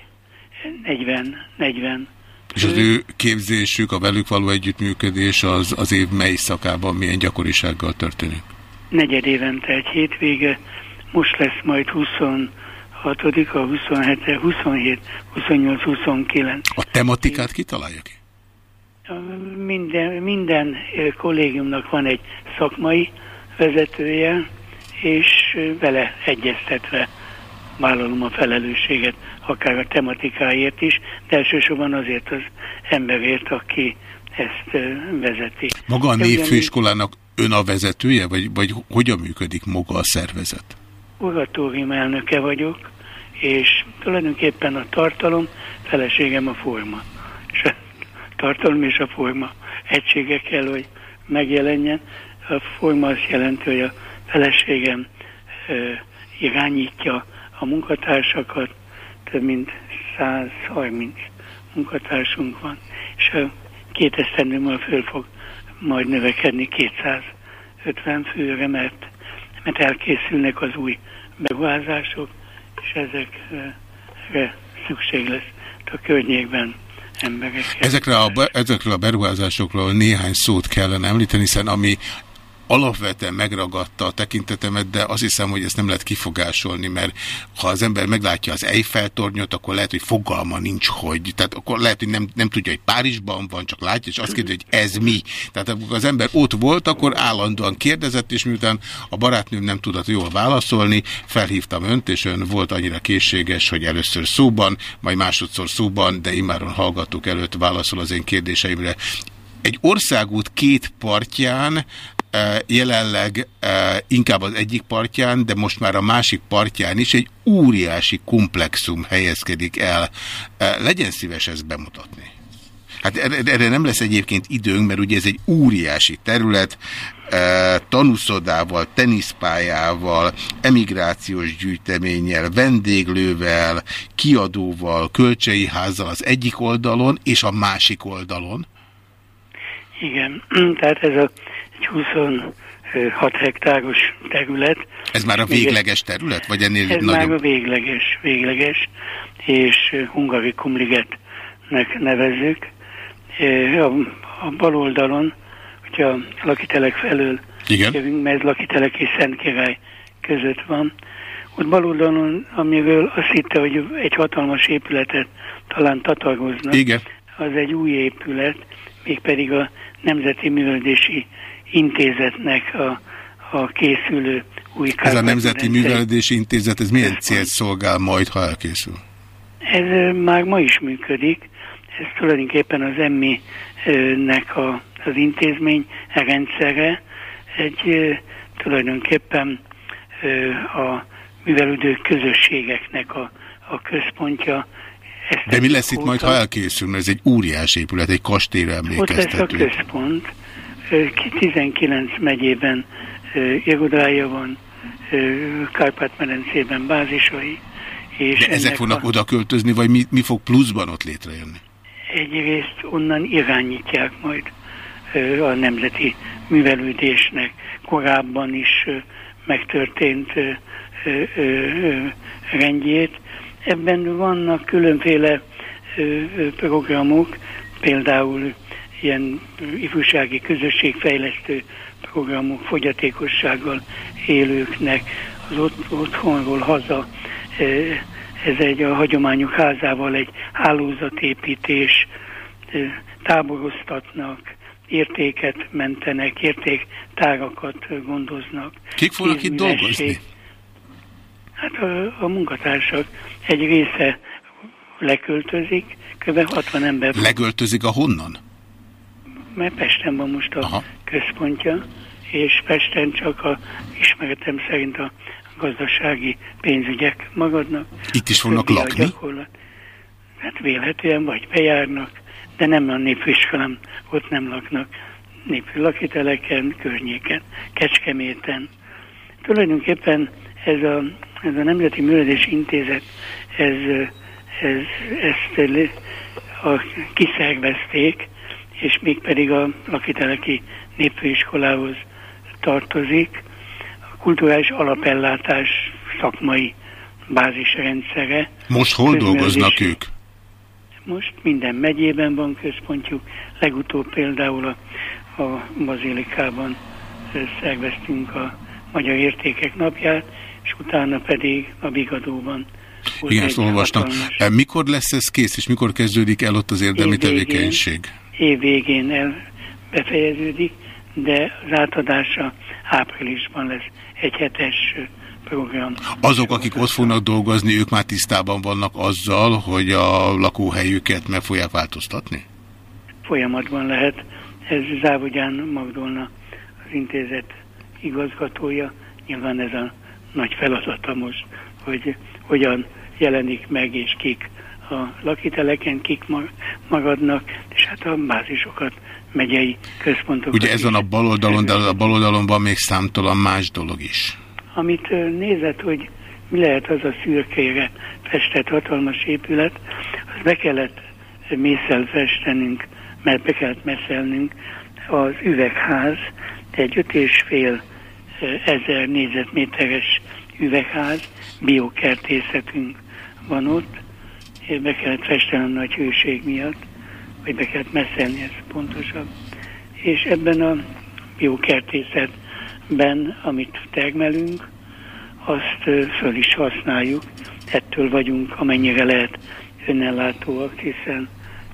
40, 40. És az ő képzésük, a velük való együttműködés az, az év mely szakában milyen gyakorisággal történik? negyed évente egy hétvége, most lesz majd 26-a, 27 27, 28, 29. A tematikát kitalálja ki? Minden, minden ö, kollégiumnak van egy szakmai vezetője, és vele egyeztetve vállalom a felelősséget, akár a tematikáért is, de elsősorban azért az emberért, aki ezt vezeti. Maga a névfőiskolának ön a vezetője, vagy, vagy hogyan működik maga a szervezet? oratórium elnöke vagyok, és tulajdonképpen a tartalom, feleségem a forma. És a tartalom és a forma egysége kell, hogy megjelenjen. A forma azt jelenti, hogy a feleségem irányítja a munkatársakat, több mint 130 munkatársunk van, és két esztendő múlva föl fog majd növekedni 250 főre, mert, mert elkészülnek az új beruházások, és ezekre szükség lesz a környékben emberek. Ezekre a, ezekről a beruházásokról néhány szót kellene említeni, hiszen ami alapvetően megragadta a tekintetemet, de azt hiszem, hogy ezt nem lehet kifogásolni, mert ha az ember meglátja az Eiffel-tornyot, akkor lehet, hogy fogalma nincs, hogy, tehát akkor lehet, hogy nem, nem tudja, hogy Párizsban van, csak látja, és azt kérdezi, hogy ez mi. Tehát amikor az ember ott volt, akkor állandóan kérdezett, és miután a barátnőm nem tudott jól válaszolni, felhívtam önt, és ön volt annyira készséges, hogy először szóban, majd másodszor szóban, de immáron hallgatók előtt válaszol az én kérdéseimre. Egy országút két partján jelenleg eh, inkább az egyik partján, de most már a másik partján is egy óriási komplexum helyezkedik el. Eh, Legyen szíves ezt bemutatni. Hát erre erre nem lesz egyébként időnk, mert ugye ez egy óriási terület, tanuszodával, teniszpályával, emigrációs gyűjteménnyel, vendéglővel, kiadóval, kölcsei házzal az egyik oldalon, és a másik oldalon. Igen, tehát ez a egy 26 hektáros terület. Ez már a végleges terület, vagy ennél Ez már a nagyobb? végleges, végleges, és uh, Hungarikum ligetnek nevezzük. Uh, A, a bal oldalon, hogyha a lakitelek felől Igen. jövünk, mert ez lakitelek és Szentkirály között van, ott bal oldalon, amiről azt hitte, hogy egy hatalmas épületet talán tatargoznak, Igen. az egy új épület, mégpedig a Nemzeti Művelődési Intézetnek a, a készülő új Ez a Nemzeti Művelődési Intézet, ez milyen célt szolgál majd, ha elkészül? Ez már ma is működik. Ez tulajdonképpen az emmi-nek a, az intézmény rendszere. Egy tulajdonképpen a művelődő közösségeknek a, a központja. Ezt De mi lesz itt majd, ha elkészül? Mert ez egy óriási épület, egy kastélyra Ott lesz a emlékeztető. központ. Ö, ki- 19 megyében irodája van, ö, Kárpát-medencében bázisai. És De ezek fognak a- oda költözni, vagy mi, mi fog pluszban ott létrejönni? egyrészt onnan irányítják majd a nemzeti művelődésnek korábban is megtörtént rendjét. Ebben vannak különféle programok, például ilyen ifjúsági közösségfejlesztő programok fogyatékossággal élőknek az ott, otthonról haza ö, ez egy a hagyományok házával egy hálózatépítés, ö, táboroztatnak, értéket mentenek, értéktárakat gondoznak. Kik fognak itt dolgozni? Hát a, a munkatársak egy része leköltözik, kb. 60 ember, Legöltözik a honnan? Mert Pesten van most a Aha. központja, és Pesten csak a ismeretem szerint a gazdasági pénzügyek magadnak. Itt is fognak a lakni? Gyakorlat. Hát vélhetően vagy bejárnak, de nem a népfőiskolán, ott nem laknak. Népfő lakiteleken, környéken, Kecskeméten. Tulajdonképpen ez a, ez a Nemzeti Művelődési Intézet, ez, ez, ezt a, kiszervezték, és mégpedig a lakiteleki népfőiskolához tartozik. A kulturális alapellátás szakmai bázisrendszere. Most hol dolgoznak ők? Most minden megyében van központjuk, legutóbb például a, a Bazilikában szerveztünk a Magyar Értékek napját, és utána pedig a Bigadóban. Igen, ezt olvastam. hatalmas- E, Mikor lesz ez kész, és mikor kezdődik el ott az érdemi Év végén. tevékenység? Év végén el befejeződik, de az átadása áprilisban lesz egy hetes program. Azok, akik ott fognak dolgozni, ők már tisztában vannak azzal, hogy a lakóhelyüket meg fogják változtatni? Folyamatban lehet. Ez Závogyán Magdolna, az intézet igazgatója. Nyilván ez a nagy feladata most, hogy hogyan jelenik meg, és kik a lakiteleken, kik ma- magadnak, és hát a bázisokat, megyei központokat. Ugye ez van a bal oldalon, de a bal oldalon van még számtalan más dolog is. Amit nézett, hogy mi lehet az a szürkére festett hatalmas épület, az be kellett mészsel festenünk, mert be kellett messzelnünk az üvegház, egy öt és fél ö, ezer négyzetméteres üvegház, biokertészetünk van ott, és be kellett festeni a nagy hőség miatt, vagy be kellett messzelni, ez pontosabb. És ebben a biokertészetben, amit termelünk, azt föl is használjuk. Ettől vagyunk, amennyire lehet önellátóak, hiszen,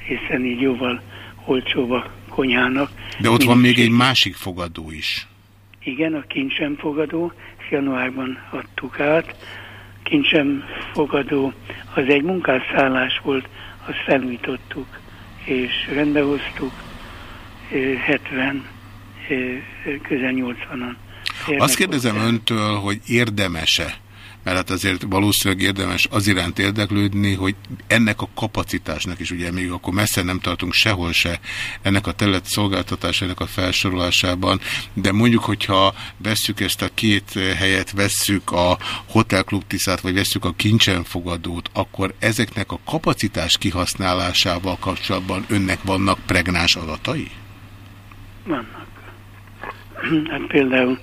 hiszen így jóval olcsóbb a konyhának. De ott van még egy másik fogadó is. Igen, a kincsem fogadó, ezt januárban adtuk át. Kincsem fogadó az egy munkásszállás volt, azt felújítottuk, és rendbehoztuk, ö, 70, ö, ö, közel 80-an. Azt kérdezem öntől, hogy érdemese, mert hát azért valószínűleg érdemes az iránt érdeklődni, hogy ennek a kapacitásnak is, ugye még akkor messze nem tartunk sehol se ennek a terület szolgáltatásának a felsorolásában, de mondjuk, hogyha vesszük ezt a két helyet, vesszük a Hotel Club Tiszát, vagy vesszük a kincsenfogadót, akkor ezeknek a kapacitás kihasználásával kapcsolatban önnek vannak pregnás adatai? Vannak. Hát például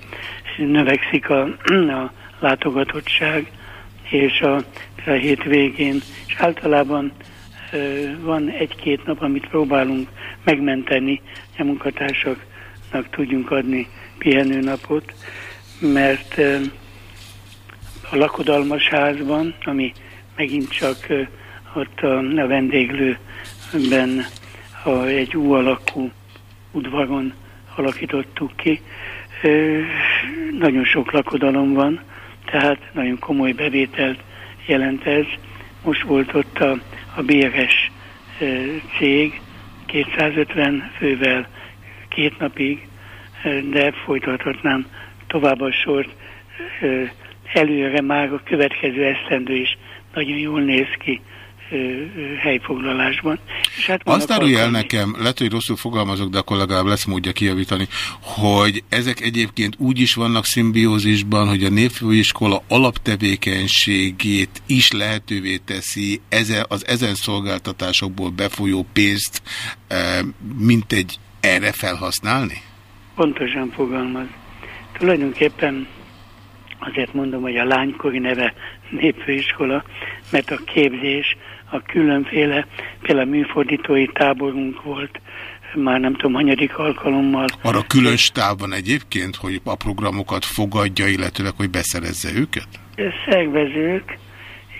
növekszik a, a látogatottság, és a, a hétvégén, és általában van egy-két nap, amit próbálunk megmenteni, hogy a munkatársaknak tudjunk adni pihenőnapot, mert a lakodalmas házban, ami megint csak ott a, a vendéglőben a, egy U alakú udvaron alakítottuk ki. Nagyon sok lakodalom van, tehát nagyon komoly bevételt jelent ez. Most volt ott a, a BRS ö, cég 250 fővel két napig, ö, de folytathatnám tovább a sort. Ö, Előre már a következő esztendő is nagyon jól néz ki helyfoglalásban. És hát Azt árulja el nekem, lehet, hogy rosszul fogalmazok, de akkor legalább lesz módja kijavítani, hogy ezek egyébként úgy is vannak szimbiózisban, hogy a népfőiskola alaptevékenységét is lehetővé teszi ezen, az ezen szolgáltatásokból befolyó pénzt, eh, mint egy erre felhasználni? Pontosan fogalmaz. Tulajdonképpen azért mondom, hogy a lánykori neve népfőiskola, mert a képzés, a különféle, például műfordítói táborunk volt, már nem tudom, hanyadik alkalommal. Arra külön stáb van egyébként, hogy a programokat fogadja, illetőleg, hogy beszerezze őket? Szervezők,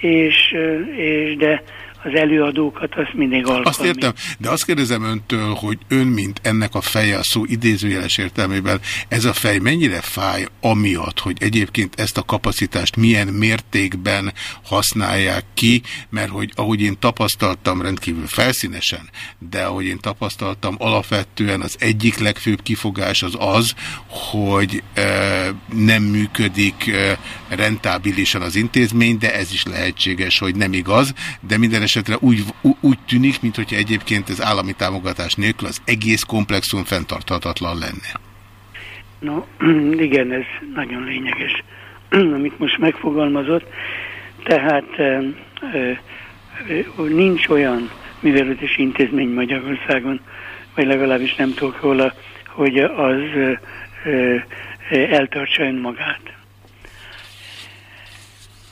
és, és de az előadókat azt mindig alkalmi. Azt értem, de azt kérdezem öntől, hogy ön, mint ennek a feje a szó idézőjeles értelmében, ez a fej mennyire fáj amiatt, hogy egyébként ezt a kapacitást milyen mértékben használják ki, mert hogy ahogy én tapasztaltam rendkívül felszínesen, de ahogy én tapasztaltam alapvetően az egyik legfőbb kifogás az az, hogy e, nem működik e, rentábilisan az intézmény, de ez is lehetséges, hogy nem igaz, de minden esetre úgy, úgy tűnik, mintha egyébként ez állami támogatás nélkül az egész komplexum fenntarthatatlan lenne. No, igen, ez nagyon lényeges, amit most megfogalmazott. Tehát nincs olyan művelődési intézmény Magyarországon, vagy legalábbis nem tudok róla, hogy az eltartsa önmagát.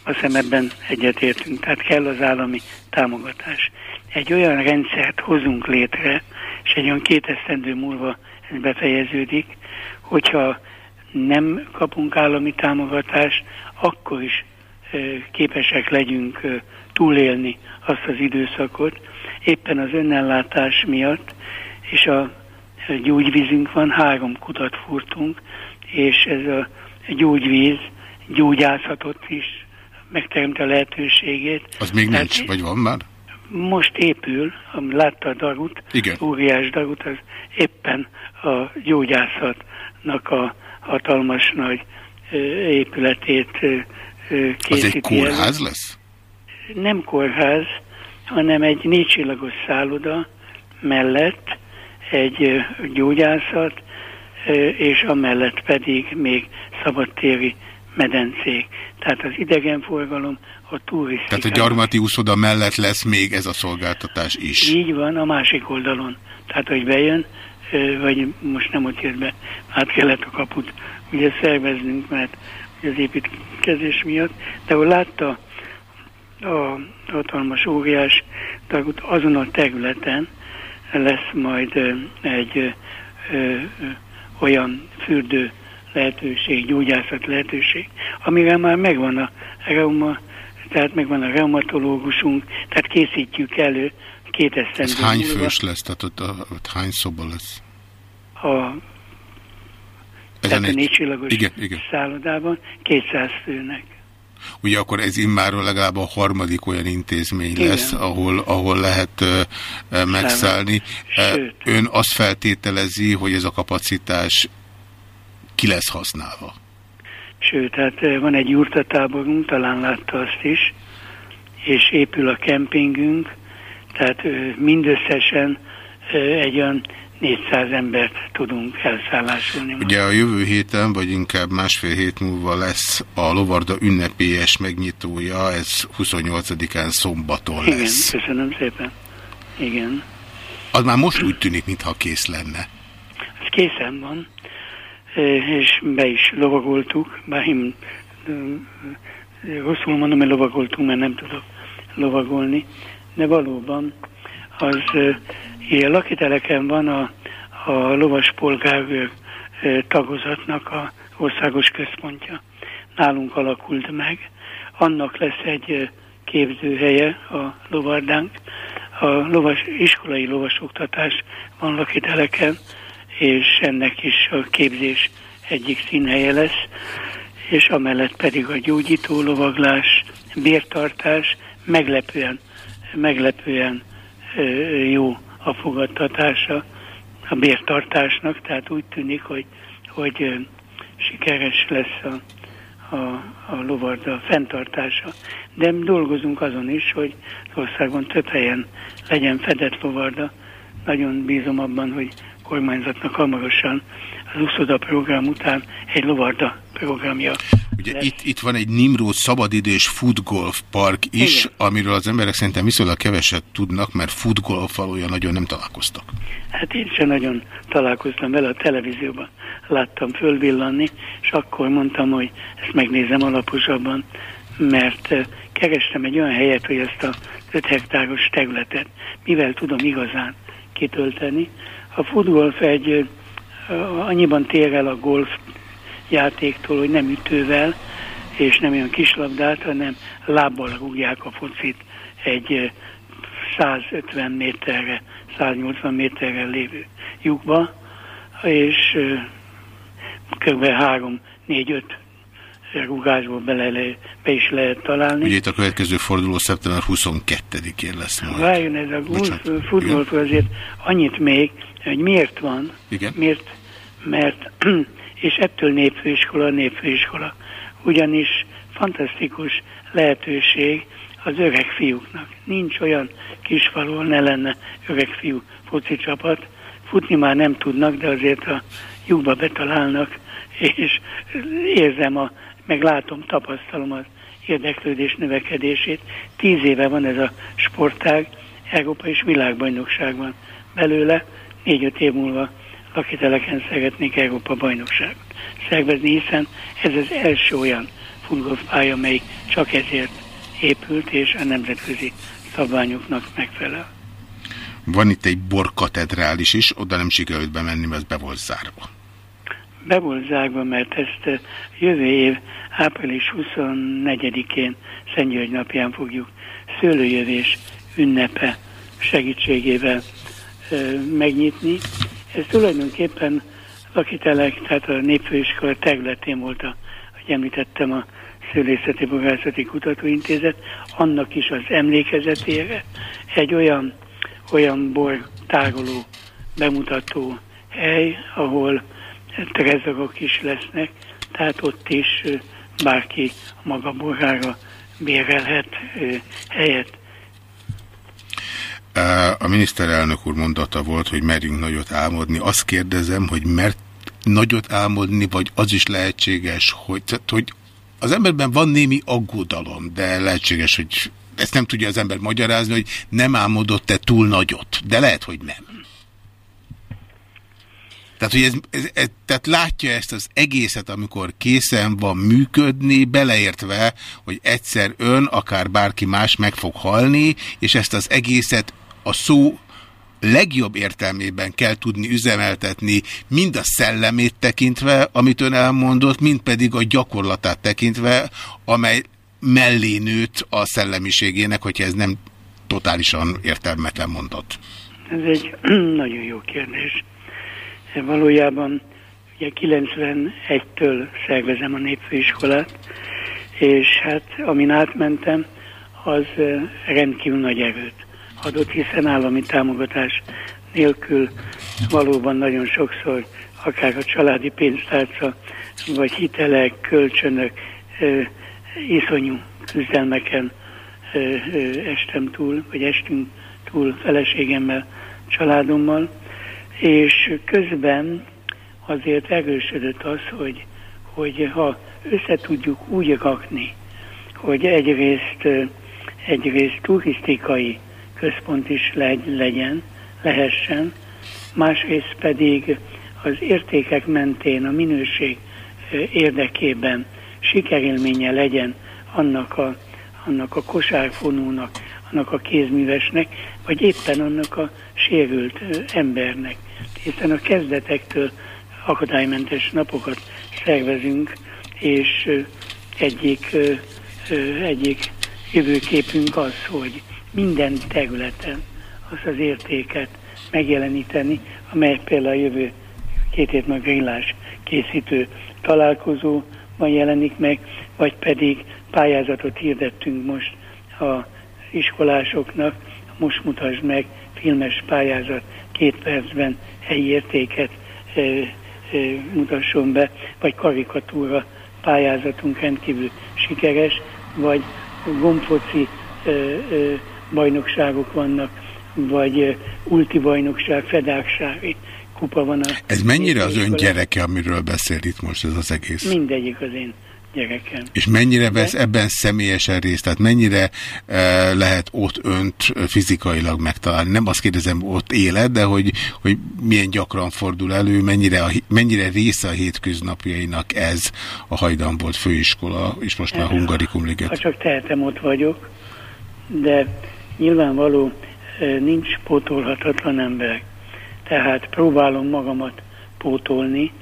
Azt hiszem ebben egyetértünk, tehát kell az állami támogatás. Egy olyan rendszert hozunk létre, és egy olyan két esztendő múlva ez befejeződik, hogyha nem kapunk állami támogatást, akkor is képesek legyünk túlélni azt az időszakot, éppen az önellátás miatt, és a gyógyvízünk van, három kutat furtunk, és ez a gyógyvíz gyógyászatot is megteremte a lehetőségét. Az még Tehát nincs, vagy van már? Most épül, látta a darut, Igen. óriás darut, az éppen a gyógyászatnak a hatalmas nagy épületét ö, Az készíti egy kórház elő. lesz? Nem kórház, hanem egy négycsillagos szálloda mellett egy gyógyászat, és amellett pedig még szabadtéri medencék. Tehát az idegenforgalom, a turisztika. Tehát a gyarmati úszoda mellett lesz még ez a szolgáltatás is. Így van, a másik oldalon. Tehát, hogy bejön, vagy most nem ott jött be, át kellett a kaput ugye szerveznünk, mert az építkezés miatt, de ahol látta a hatalmas óriás tagot, azon a területen lesz majd egy ö, ö, olyan fürdő lehetőség, gyógyászat lehetőség, amire már megvan a reuma, tehát megvan a reumatológusunk, tehát készítjük elő két esztendő Ez hány múlva fős lesz? Tehát ott, a- ott hány szoba lesz? a, tehát a egy- négycsillagos Igen, igen. szállodában 200 főnek. Ugye akkor ez immáron legalább a harmadik olyan intézmény Igen. lesz, ahol, ahol lehet ö, megszállni. Sőt. Ön azt feltételezi, hogy ez a kapacitás ki lesz használva. Sőt, tehát eh, van egy jurtatáborunk, talán látta azt is, és épül a kempingünk, tehát eh, mindösszesen eh, egy olyan 400 embert tudunk elszállásolni. Ugye a jövő héten, vagy inkább másfél hét múlva lesz a Lovarda ünnepélyes megnyitója, ez 28-án szombaton Igen, lesz. köszönöm szépen. Igen. Az már most úgy tűnik, mintha kész lenne. Ez készen van, és be is lovagoltuk, bár én rosszul mondom, hogy lovagoltunk, mert nem tudok lovagolni, de valóban az ilyen lakiteleken van a, a lovas polgárőr eh, tagozatnak a országos központja. Nálunk alakult meg. Annak lesz egy képzőhelye a lovardánk. A lovas, iskolai lovasoktatás van lakiteleken, és ennek is a képzés egyik színhelye lesz, és amellett pedig a gyógyító lovaglás, bértartás, meglepően, meglepően jó a fogadtatása a bértartásnak, tehát úgy tűnik, hogy, hogy sikeres lesz a, a, a lovarda fenntartása. De dolgozunk azon is, hogy az országban több helyen legyen fedett lovarda. Nagyon bízom abban, hogy kormányzatnak hamarosan az úszoda program után egy lovarda programja. Ugye itt, itt van egy Nimrod szabadidős futgolf park is, Igen. amiről az emberek szerintem viszonylag keveset tudnak, mert futgolffal olyan nagyon nem találkoztak. Hát én sem nagyon találkoztam vele a televízióban. Láttam fölvillanni, és akkor mondtam, hogy ezt megnézem alaposabban, mert eh, kerestem egy olyan helyet, hogy ezt a 5 hektáros területet mivel tudom igazán kitölteni. A futgolf egy annyiban tér el a golf játéktól, hogy nem ütővel, és nem olyan kislabdát, hanem lábbal rúgják a focit egy eh, 150 méterre, 180 méterre lévő lyukba, és kb. 3-4-5 rugásból bele, le- be is lehet találni. Ugye itt a következő forduló szeptember 22-én lesz majd. Várjon ez a futballról azért annyit még, hogy miért van, Igen. miért, mert, és ettől népfőiskola, népfőiskola, ugyanis fantasztikus lehetőség az öreg fiúknak. Nincs olyan kisfalu, ne lenne öreg fiú foci csapat, futni már nem tudnak, de azért a lyukba betalálnak, és érzem, a, meg látom, tapasztalom az érdeklődés növekedését. Tíz éve van ez a sportág, Európa és világbajnokság van belőle, négy-öt év múlva lakiteleken szeretnék Európa bajnokságot szervezni, hiszen ez az első olyan futgolfpálya, amelyik csak ezért épült, és a nemzetközi szabványoknak megfelel. Van itt egy borkatedrális is, oda nem sikerült bemenni, mert be volt zárva. Be volt zárva, mert ezt eh, jövő év április 24-én Szentgyörgy napján fogjuk szőlőjövés ünnepe segítségével megnyitni. Ez tulajdonképpen lakitelek, tehát a népfőiskola területén volt, a, hogy említettem, a Szőlészeti Bogászati Kutatóintézet, annak is az emlékezetére egy olyan, olyan bor tároló bemutató hely, ahol trezorok is lesznek, tehát ott is bárki maga borára bérelhet helyet. A miniszterelnök úr mondata volt, hogy merjünk nagyot álmodni. Azt kérdezem, hogy mert nagyot álmodni, vagy az is lehetséges, hogy, tehát, hogy az emberben van némi aggódalom, de lehetséges, hogy ezt nem tudja az ember magyarázni, hogy nem álmodott-e túl nagyot, de lehet, hogy nem. Tehát, hogy ez, ez, ez, tehát látja ezt az egészet, amikor készen van működni, beleértve, hogy egyszer ön, akár bárki más meg fog halni, és ezt az egészet a szó legjobb értelmében kell tudni üzemeltetni, mind a szellemét tekintve, amit ön elmondott, mind pedig a gyakorlatát tekintve, amely mellé nőtt a szellemiségének, hogyha ez nem totálisan értelmetlen mondat. Ez egy nagyon jó kérdés. Valójában ugye 91-től szervezem a népfőiskolát, és hát amin átmentem, az rendkívül nagy erőt adott, hiszen állami támogatás nélkül valóban nagyon sokszor akár a családi pénztárca, vagy hitelek, kölcsönök, iszonyú küzdelmeken estem túl, vagy estünk túl feleségemmel, családommal, és közben azért erősödött az, hogy, hogy ha össze tudjuk úgy rakni, hogy egyrészt, egyrészt turisztikai központ is legy, legyen, lehessen, másrészt pedig az értékek mentén a minőség érdekében sikerélménye legyen annak a, annak a kosárfonónak, annak a kézművesnek, vagy éppen annak a sérült embernek. Hiszen a kezdetektől akadálymentes napokat szervezünk, és egyik, egyik jövőképünk az, hogy minden területen azt az értéket megjeleníteni, amely például a jövő két hét grillás készítő találkozóban jelenik meg, vagy pedig pályázatot hirdettünk most a iskolásoknak, most mutasd meg, filmes pályázat, két percben helyi értéket e, e, mutasson be, vagy karikatúra pályázatunk rendkívül sikeres, vagy gombfoci e, e, bajnokságok vannak, vagy ulti bajnokság, fedáksági kupa van. A Ez mennyire az ön gyereke, amiről beszél itt most ez az egész? Mindegyik az én gyerekem. És mennyire vesz ebben személyesen részt? Tehát mennyire e, lehet ott önt fizikailag megtalálni? Nem azt kérdezem, ott élet, de hogy, hogy milyen gyakran fordul elő, mennyire, a, mennyire része a hétköznapjainak ez a Hajdan volt főiskola, és most már Hungarikum liget. Ha csak tehetem, ott vagyok, de nyilvánvaló nincs pótolhatatlan ember. Tehát próbálom magamat pótolni,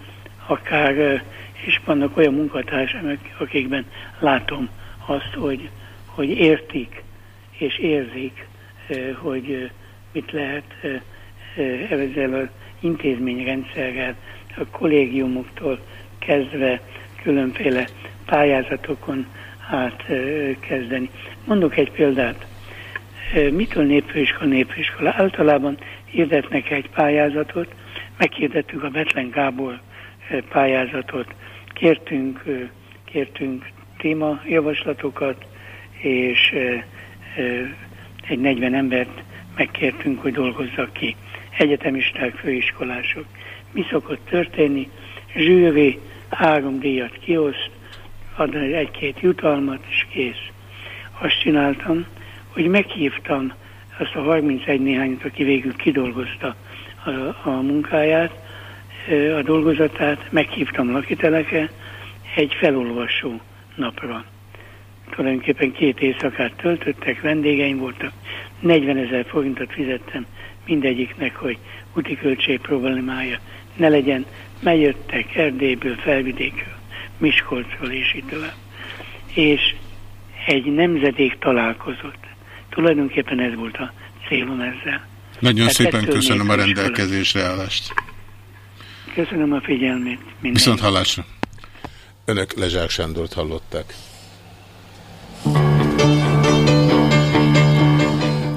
akár, és vannak olyan munkatársak, akikben látom azt, hogy, hogy értik és érzik, hogy mit lehet ezzel az intézményrendszerrel, a kollégiumoktól kezdve különféle pályázatokon átkezdeni. Mondok egy példát. Mitől népfőiskola, népfőiskola? Általában hirdetnek egy pályázatot, meghirdettük a Betlen Gábor pályázatot, kértünk, kértünk témajavaslatokat, és egy 40 embert megkértünk, hogy dolgozzak ki. Egyetemisták, főiskolások. Mi szokott történni? Zsűri három díjat kioszt, ad egy-két jutalmat, és kész. Azt csináltam, hogy meghívtam azt a 31 néhányt, aki végül kidolgozta a, a munkáját, a dolgozatát, meghívtam lakitelekre egy felolvasó napra. Tulajdonképpen két éjszakát töltöttek, vendégeim voltak, 40 ezer forintot fizettem mindegyiknek, hogy úti költség problémája ne legyen, bejöttek Erdélyből, Felvidékről, Miskolcról és így tovább. És egy nemzedék találkozott. Tulajdonképpen ez volt a célom ezzel. Nagyon Tehát szépen köszönöm a rendelkezésre állást. Köszönöm a figyelmét. Minden. Viszont hallásra. Önök Lezsák Sándort hallották.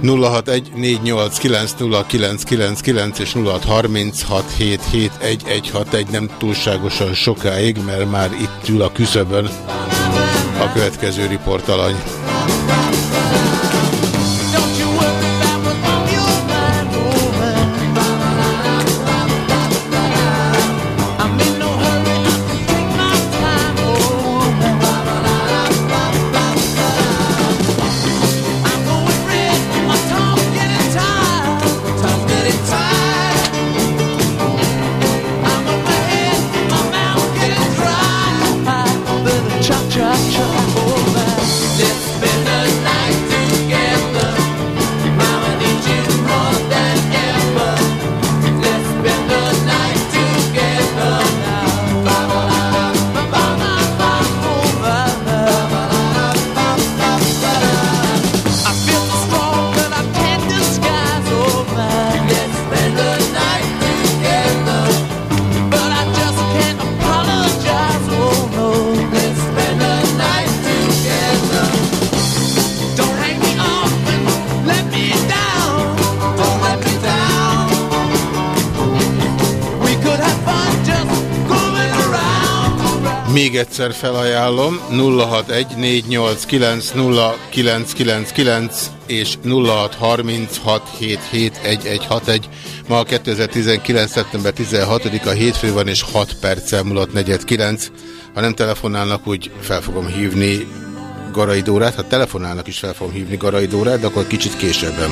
061-489-0999 és 0636771161 nem túlságosan sokáig, mert már itt ül a küszöbön a következő riportalany. Egyszer felajánlom 061-489-0999 és 0636771161. Ma a 2019. szeptember 16-a hétfő van és 6 perccel múlott 49. Ha nem telefonálnak, úgy fel fogom hívni Garai Dórát. Ha telefonálnak is fel fogom hívni Garai Dórát, de akkor kicsit későbben.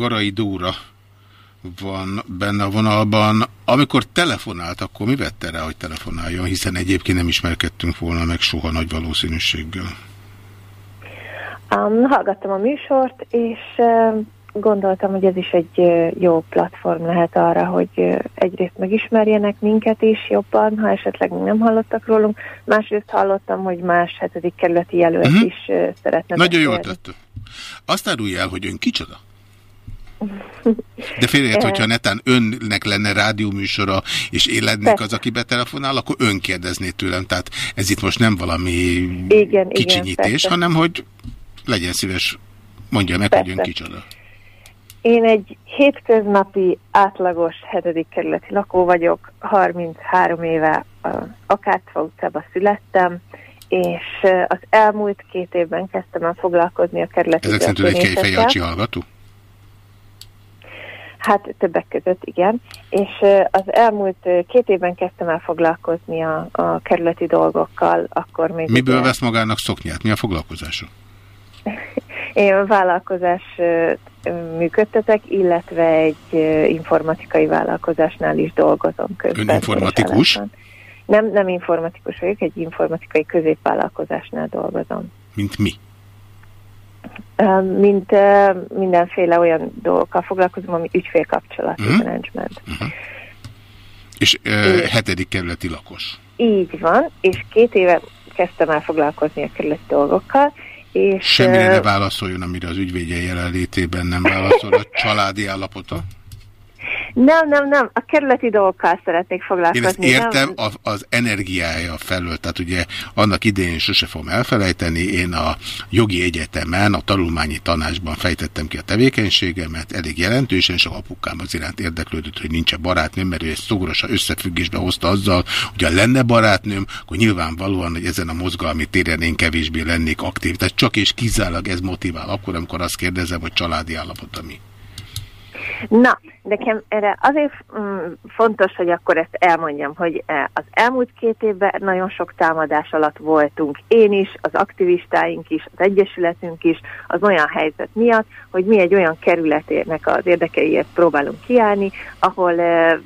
Garai Dóra van benne a vonalban. Amikor telefonált, akkor mi vette rá, hogy telefonáljon? Hiszen egyébként nem ismerkedtünk volna meg soha nagy valószínűséggel. Um, hallgattam a műsort, és uh, gondoltam, hogy ez is egy uh, jó platform lehet arra, hogy uh, egyrészt megismerjenek minket is jobban, ha esetleg még nem hallottak rólunk, másrészt hallottam, hogy más hetedik kerületi jelölt Mhm. uh-huh. is uh, szeretne Nagyon jól beszélni. tette. Azt árulja el, hogy ön kicsoda? De félreért, hogyha netán önnek lenne rádióműsora, és én lennék Persze. az, aki betelefonál, akkor ön kérdezné tőlem. Tehát ez itt most nem valami Igen, kicsinyítés, igen, persze. hanem hogy legyen szíves, mondja meg, hogy ön Persze. kicsoda. Én egy hétköznapi, átlagos hetedik kerületi lakó vagyok, 33 éve Akártfa utcában születtem, és az elmúlt két évben kezdtem el foglalkozni a kerületi Ezek szerint egy kejfej hallgató? Hát többek között, igen. És az elmúlt két évben kezdtem el foglalkozni a, a kerületi dolgokkal, akkor még... Miből ugye- vesz magának szoknyát? Mi a foglalkozása? Én vállalkozás működtetek, illetve egy informatikai vállalkozásnál is dolgozom közben. Ön informatikus? Nem, nem informatikus vagyok, egy informatikai középvállalkozásnál dolgozom. Mint mi? Mint mindenféle olyan dolgokkal foglalkozom, ami ügyfélkapcsolati Mhm. menedzsment. És ö, hetedik kerületi lakos. Így van, és két éve kezdtem el foglalkozni a kerületi dolgokkal, és... Semmire ne válaszoljon, amire az ügyvédje jelenlétében nem válaszol. A családi állapota? Nem, nem, nem, a kerületi dolgokkal szeretnék Én foglalkozni. ezt értem Nem, a, az energiája felől, tehát ugye annak idején sose fogom elfelejteni, én a jogi egyetemen, a tanulmányi tanácsban fejtettem ki a tevékenységemet, elég jelentősen, és a apukám az iránt érdeklődött, hogy nincs -e barátnőm, mert ő ezt szorosan összefüggésbe hozta azzal, hogy ha lenne barátnőm, akkor nyilvánvalóan, hogy ezen a mozgalmi téren én kevésbé lennék aktív. Tehát csak és kizárólag ez motivál akkor, amikor azt kérdezem, hogy családi állapota mi. Na, nekem erre azért mm, fontos, hogy akkor ezt elmondjam, hogy eh, az elmúlt két évben nagyon sok támadás alatt voltunk. Én is, az aktivistáink is, az Egyesületünk is, az olyan helyzet miatt, hogy mi egy olyan kerületének az érdekeiért próbálunk kiállni, ahol eh,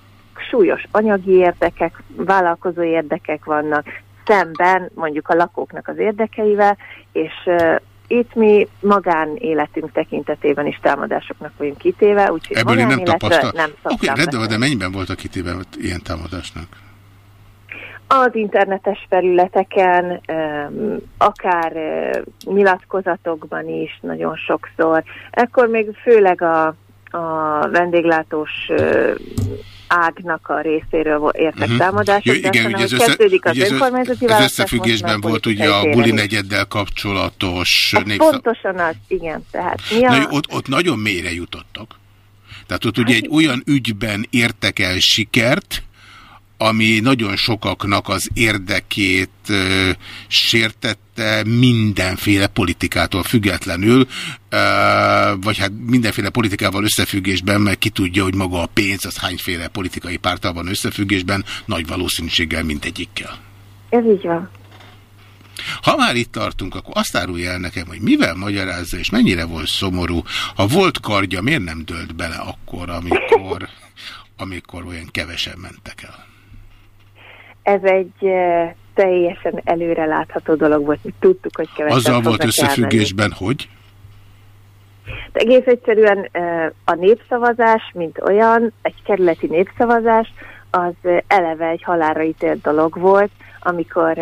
súlyos anyagi érdekek, vállalkozó érdekek vannak, szemben mondjuk a lakóknak az érdekeivel, és eh, itt mi magánéletünk tekintetében is támadásoknak vagyunk kitéve, úgyhogy Ebből én nem tapasztaltam. nem Oké, rendben van, de beszélni. mennyiben voltak kitéve ilyen támadásnak? Az internetes felületeken, akár nyilatkozatokban is nagyon sokszor. Ekkor még főleg a, a vendéglátós ágnak a részéről értek Mhm. támadások, Jó, de igen, aztán, ugye ez, össze, kezdődik az ugye önkormányzati ez összefüggésben volt ugye a buli negyeddel kapcsolatos népszab... Pontosan az, igen. Tehát mi a... Na, jó, ott, ott nagyon mélyre jutottak. Tehát ott ugye egy olyan ügyben értek el sikert, ami nagyon sokaknak az érdekét ö, sértette mindenféle politikától függetlenül, ö, vagy hát mindenféle politikával összefüggésben, mert ki tudja, hogy maga a pénz az hányféle politikai párttal van összefüggésben, nagy valószínűséggel mindegyikkel. Ez így van. Ha már itt tartunk, akkor azt árulja el nekem, hogy mivel magyarázza, és mennyire volt szomorú. Ha volt kardja, miért nem dölt bele akkor, amikor, amikor olyan kevesen mentek el? Ez egy ö, teljesen előrelátható dolog volt. Mi tudtuk, hogy kevesen Azzal volt fognak elmenni. összefüggésben, hogy? De egész egyszerűen ö, a népszavazás, mint olyan, egy kerületi népszavazás, az ö, eleve egy halálra ítélt dolog volt, amikor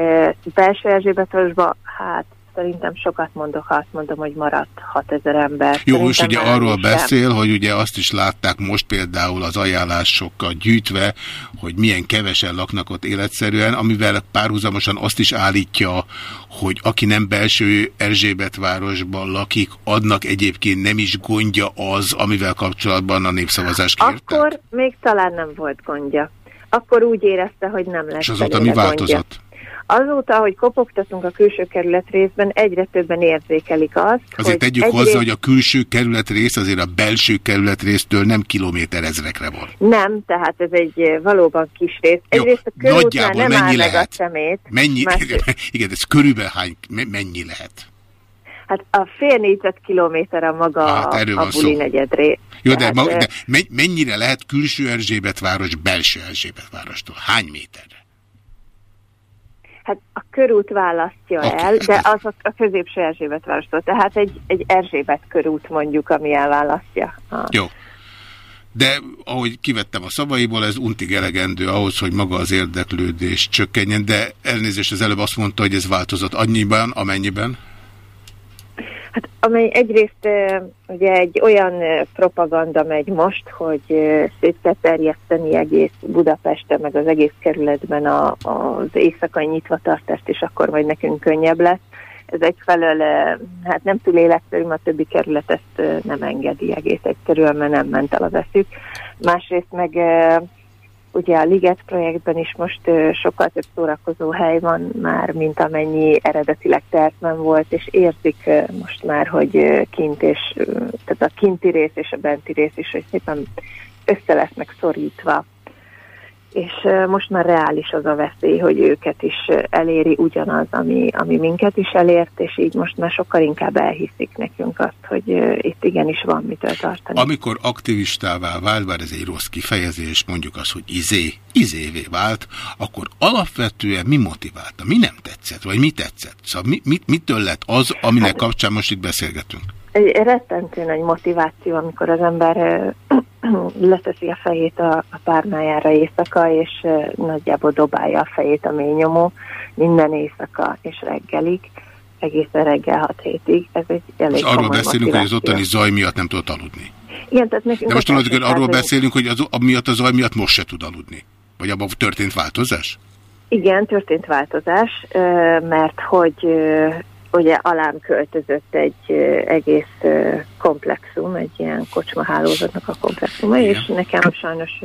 belső Erzsébetvárosban, hát szerintem sokat mondok, ha azt mondom, hogy maradt 6000 ember. Jó, Szerintem és ugye arról sem. beszél, hogy ugye azt is látták most például az ajánlásokkal gyűjtve, hogy milyen kevesen laknak ott életszerűen, amivel párhuzamosan azt is állítja, hogy aki nem belső Erzsébetvárosban lakik, adnak egyébként nem is gondja az, amivel kapcsolatban a népszavazás kért. Akkor még talán nem volt gondja. Akkor úgy érezte, hogy nem lesz És azóta mi gondja. Azóta, hogy kopogtatunk a külső kerület részben, egyre többen érzékelik azt, Azért hogy tegyük egyrészt- hozzá, hogy a külső kerületrész azért a belső kerületrésztől nem kilométer ezrekre van. Nem, tehát ez egy eh, valóban kis rész. Egyrészt a nagyjából nem mennyi áll meg lehet? a szemét. Mennyi, Másrészt- igen, ez körülbelül hány, me- mennyi lehet? Hát a fél négyzetkilométer a maga Hát, a buli rész. Jó, de, Tehát, ma, eh, de me- mennyire lehet külső Erzsébetváros belső Erzsébetvárostól? Hány méterre? Hát a körút választja el, de az a, a középső Erzsébetvárostól. Tehát egy, egy Erzsébet körút mondjuk, ami elválasztja. A... Jó. De ahogy kivettem a szavaiból, ez untig elegendő ahhoz, hogy maga az érdeklődés csökkenjen, de elnézést az előbb azt mondta, hogy ez változott annyiban, amennyiben. Hát amely egyrészt ugye egy olyan propaganda megy most, hogy szét kell terjeszteni egész Budapesten, meg az egész kerületben a, az éjszakai nyitvatartást, és akkor majd nekünk könnyebb lesz. Ez egyfelől hát nem túl életszerű, a többi kerület ezt nem engedi egész egyszerűen, mert nem ment el az eszük. Másrészt meg Ugye a Liget projektben is most sokkal több szórakozó hely van már, mint amennyi eredetileg tervben volt, és érzik most már, hogy kint és, tehát a kinti rész és a benti rész is, hogy szépen össze lesznek szorítva és most már reális az a veszély, hogy őket is eléri ugyanaz, ami, ami minket is elért, és így most már sokkal inkább elhiszik nekünk azt, hogy itt igenis van mitől tartani. Amikor aktivistává vált, bár ez egy rossz kifejezés, mondjuk az, hogy izé, izévé vált, akkor alapvetően mi motiválta? Mi nem tetszett? Vagy mi tetszett? Szóval mi, mit, mitől lett az, aminek kapcsán most itt beszélgetünk? Egy rettentő nagy motiváció, amikor az ember leteszi a fejét a, a párnájára éjszaka, és nagyjából dobálja a fejét a mélynyomó minden éjszaka és reggelig, egészen reggel 6 hétig. Ez egy elég És arról beszélünk, hogy az ottani zaj miatt nem tudott aludni. Igen, tehát nekünk De most tulajdonképpen arról beszélünk, hogy az, miatt a zaj miatt most se tud aludni. Vagy abban történt változás? Igen, történt változás, mert hogy ugye alám költözött egy egész komplexum, egy ilyen kocsmahálózatnak a komplexuma, és nekem sajnos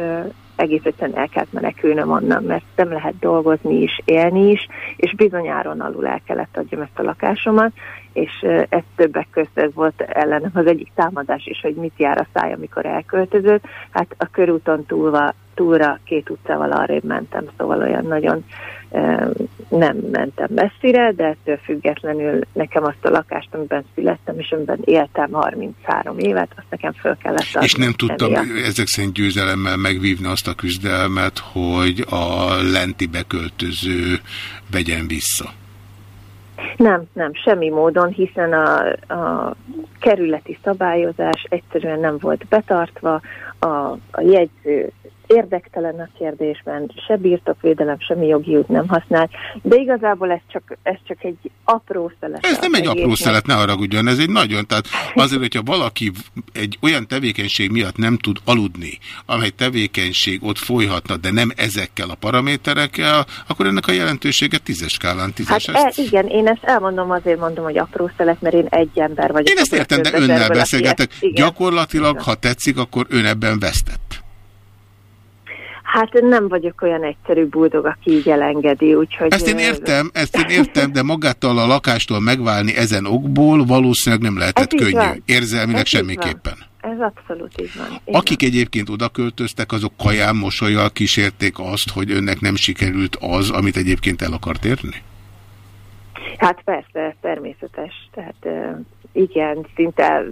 egész egyszerűen el kellett menekülnöm onnan, mert nem lehet dolgozni is, élni is, és bizonyáron alul el kellett adjam ezt a lakásomat, és ez többek között ez volt ellenem az egyik támadás is, hogy mit jár a száj, amikor elköltözött. Hát a körúton túlva, túlra két utcával arrébb mentem, szóval olyan nagyon nem mentem messzire, de ettől függetlenül nekem azt a lakást, amiben születtem, és amiben éltem 33 évet, azt nekem föl kellett adni. És nem tudtam emiatt. ezek szerint győzelemmel megvívni azt a küzdelmet, hogy a lenti beköltöző vegyen vissza. Nem, nem, semmi módon, hiszen a, a kerületi szabályozás egyszerűen nem volt betartva, a, a jegyző érdektelen a kérdésben, se birtokvédelem, semmi jogi út nem használt, de igazából ez csak, ez csak egy apró szelet. Ez nem egy apró szelet, ne haragudjon, ez egy nagyon, tehát azért, hogyha valaki egy olyan tevékenység miatt nem tud aludni, amely tevékenység ott folyhatna, de nem ezekkel a paraméterekkel, akkor ennek a jelentősége tízes skálán tízes. Hát e, igen, én ezt elmondom, azért mondom, hogy apró szelet, mert én egy ember vagyok. Én ezt értem, de önnel beszélgetek. Gyakorlatilag, ha tetszik, akkor ön ebben vesztett. Hát nem vagyok olyan egyszerű buldog, aki így elengedi, úgyhogy... Ezt én értem, ezt én értem, de magától a lakástól megválni ezen okból valószínűleg nem lehetett Ez könnyű. van. Érzelmileg Ez semmiképpen. van. Ez abszolút így van. Így Akik egyébként oda költöztek, azok kaján mosolyal kísérték azt, hogy önnek nem sikerült az, amit egyébként el akart érni? Hát persze, természetes. Tehát igen, szinte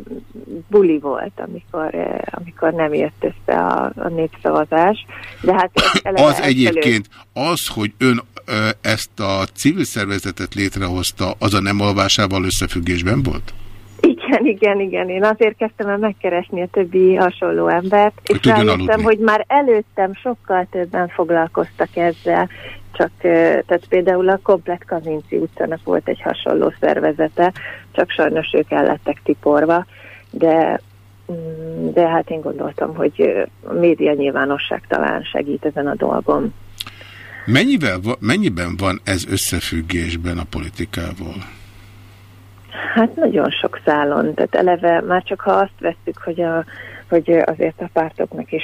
buli volt, amikor, ö, amikor nem jött össze a, a népszavazás. De hát Az ezt elő- egyébként, az, hogy ön ö, ezt a civil szervezetet létrehozta, az a nem alvásával összefüggésben volt? Igen, igen, igen. Én azért kezdtem el megkeresni a többi hasonló embert, és tudjon rájöttem, hogy már előttem sokkal többen foglalkoztak ezzel, csak tehát például a Komplet Kazinci utcának volt egy hasonló szervezete, csak sajnos ők el lettek tiporva, de mm, de hát én gondoltam, hogy a média nyilvánosság talán segít ezen a dolgon. Mennyivel, mennyiben van ez összefüggésben a politikával? Hát nagyon sok szálon, tehát eleve már csak ha azt vesszük, hogy, a, hogy azért a pártoknak is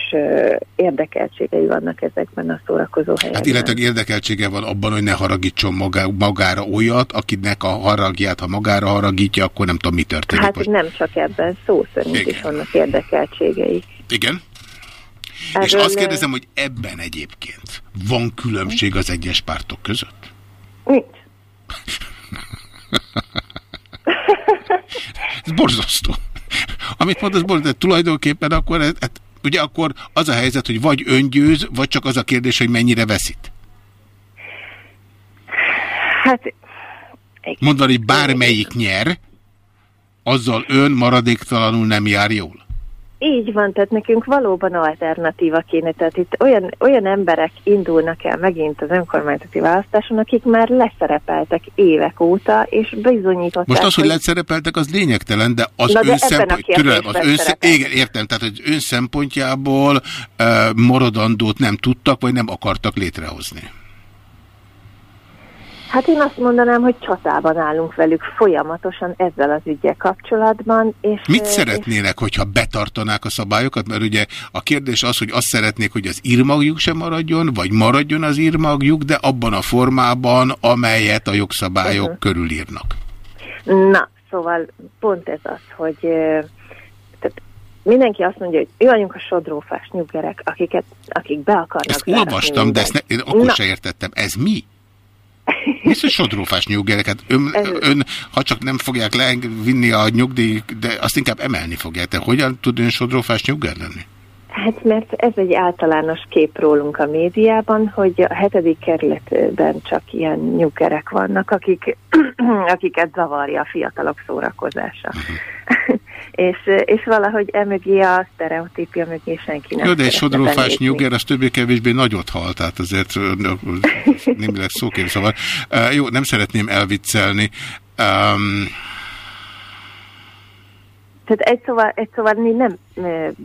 érdekeltségei vannak ezekben a szórakozó helyekben. Hát illetve érdekeltsége van abban, hogy ne haragítson magá, magára olyat, akinek a haragját, ha magára haragítja, akkor nem tudom, mi történik. Hát Most- nem csak ebben, szó szerint Igen. is vannak érdekeltségei. Igen? És Erről, azt kérdezem, hogy ebben egyébként van különbség az egyes pártok között? Nincs. Ez borzasztó. Amit mondasz, borzasztó, de tulajdonképpen akkor, ez, hát, ugye akkor az a helyzet, hogy vagy öngyőz, vagy csak az a kérdés, hogy mennyire veszít. Hát Mondani, hogy bármelyik nyer, azzal ön maradéktalanul nem jár jól. Így van, tehát nekünk valóban alternatíva kéne, tehát itt olyan, olyan emberek indulnak el megint az önkormányzati választáson, akik már leszerepeltek évek óta, és bizonyították, Most az, hogy leszerepeltek, az lényegtelen, de az ön ebben a szempont... kérdésben Türelem, az ön szem... szerepel. Igen, értem, tehát az ön szempontjából uh, maradandót nem tudtak, vagy nem akartak létrehozni. Hát én azt mondanám, hogy csatában állunk velük folyamatosan ezzel az ügyel kapcsolatban. És, Mit szeretnének, hogyha betartanák a szabályokat? Mert ugye a kérdés az, hogy azt szeretnék, hogy az írmagjuk sem maradjon, vagy maradjon az írmagjuk, de abban a formában, amelyet a jogszabályok Mhm. körülírnak. Na, szóval pont ez az, hogy tehát mindenki azt mondja, hogy ő vagyunk a sodrófás nyuggerek, akiket, akik be akarnak Ezt olvastam, de ezt ne, én akkor Na. se értettem. Ez mi? Hogy sodrófás nyuggereket? Ön, ön, ha csak nem fogják levinni a nyugdíj, de azt inkább emelni fogják. De hogyan tud ön sodrófás nyugger lenni? Hát mert ez egy általános kép rólunk a médiában, hogy a hetedik kerületben csak ilyen nyuggerek vannak, akik, akiket zavarja a fiatalok szórakozása. és, és valahogy emögé a sztereotípia mögé senki nem Jó, de egy sodrófás nyugger, az többé-kevésbé nagyot halt, tehát azért némileg szókém szabad. Uh, jó, nem szeretném elviccelni. Um, Tehát egy szóval, egy szóval mi nem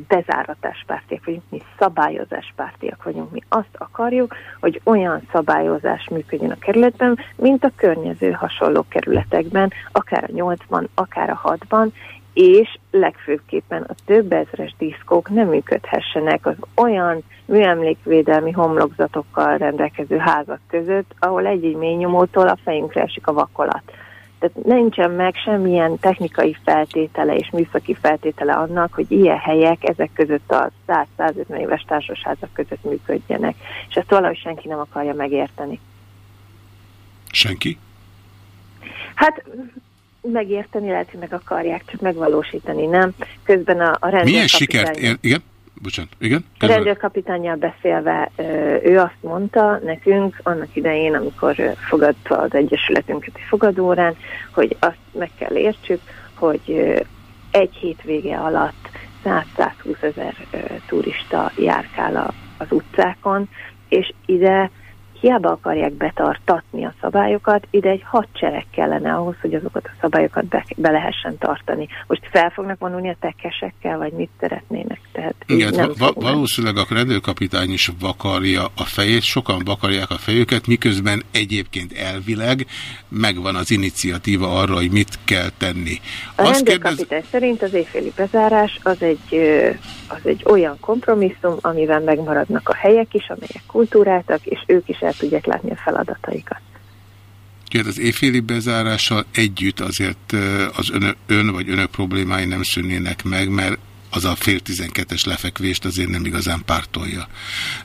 bezáratáspártiak vagyunk, mi szabályozáspártiak vagyunk. Mi azt akarjuk, hogy olyan szabályozás működjön a kerületben, mint a környező hasonló kerületekben, akár a 8-ban, akár a 6-ban, és legfőképpen a több ezres diszkók nem működhessenek az olyan műemlékvédelmi homlokzatokkal rendelkező házak között, ahol egy-egy mélynyomótól a fejünkre esik a vakolat. Tehát nincsen meg semmilyen technikai feltétele és műszaki feltétele annak, hogy ilyen helyek ezek között a 100-150 éves társasházak között működjenek. És ezt valahogy senki nem akarja megérteni. senki? Hát megérteni lehet, hogy meg akarják, csak megvalósítani nem. Közben a, a Milyen sikert ér... Igen? Bocsánat, igen? A Közben- rendőrkapitányjal beszélve ő azt mondta nekünk annak idején, amikor fogadta az Egyesületünket egy fogadórán, hogy azt meg kell értsük, hogy egy hétvége alatt 100-120 ezer turista járkál a, az utcákon, és ide hiába akarják betartatni a szabályokat, ide egy hadsereg kellene ahhoz, hogy azokat a szabályokat be, be lehessen tartani. Most fel fognak vonulni a tekesekkel, vagy mit szeretnének? Tehát Igen, nem va- va- valószínűleg a rendőrkapitány is vakarja a fejét, sokan vakarják a fejüket, miközben egyébként elvileg megvan az iniciatíva arra, hogy mit kell tenni. A Azt rendőrkapitány kérdez... szerint az éjféli bezárás az egy, az egy olyan kompromisszum, amivel megmaradnak a helyek is, amelyek kultúráltak, és ők is el tudják látni a feladataikat. Kérdez, az éjféli bezárással együtt azért az ön, ön vagy önök problémái nem szűnnének meg, mert az a fél tizenkettes lefekvést azért nem igazán pártolja.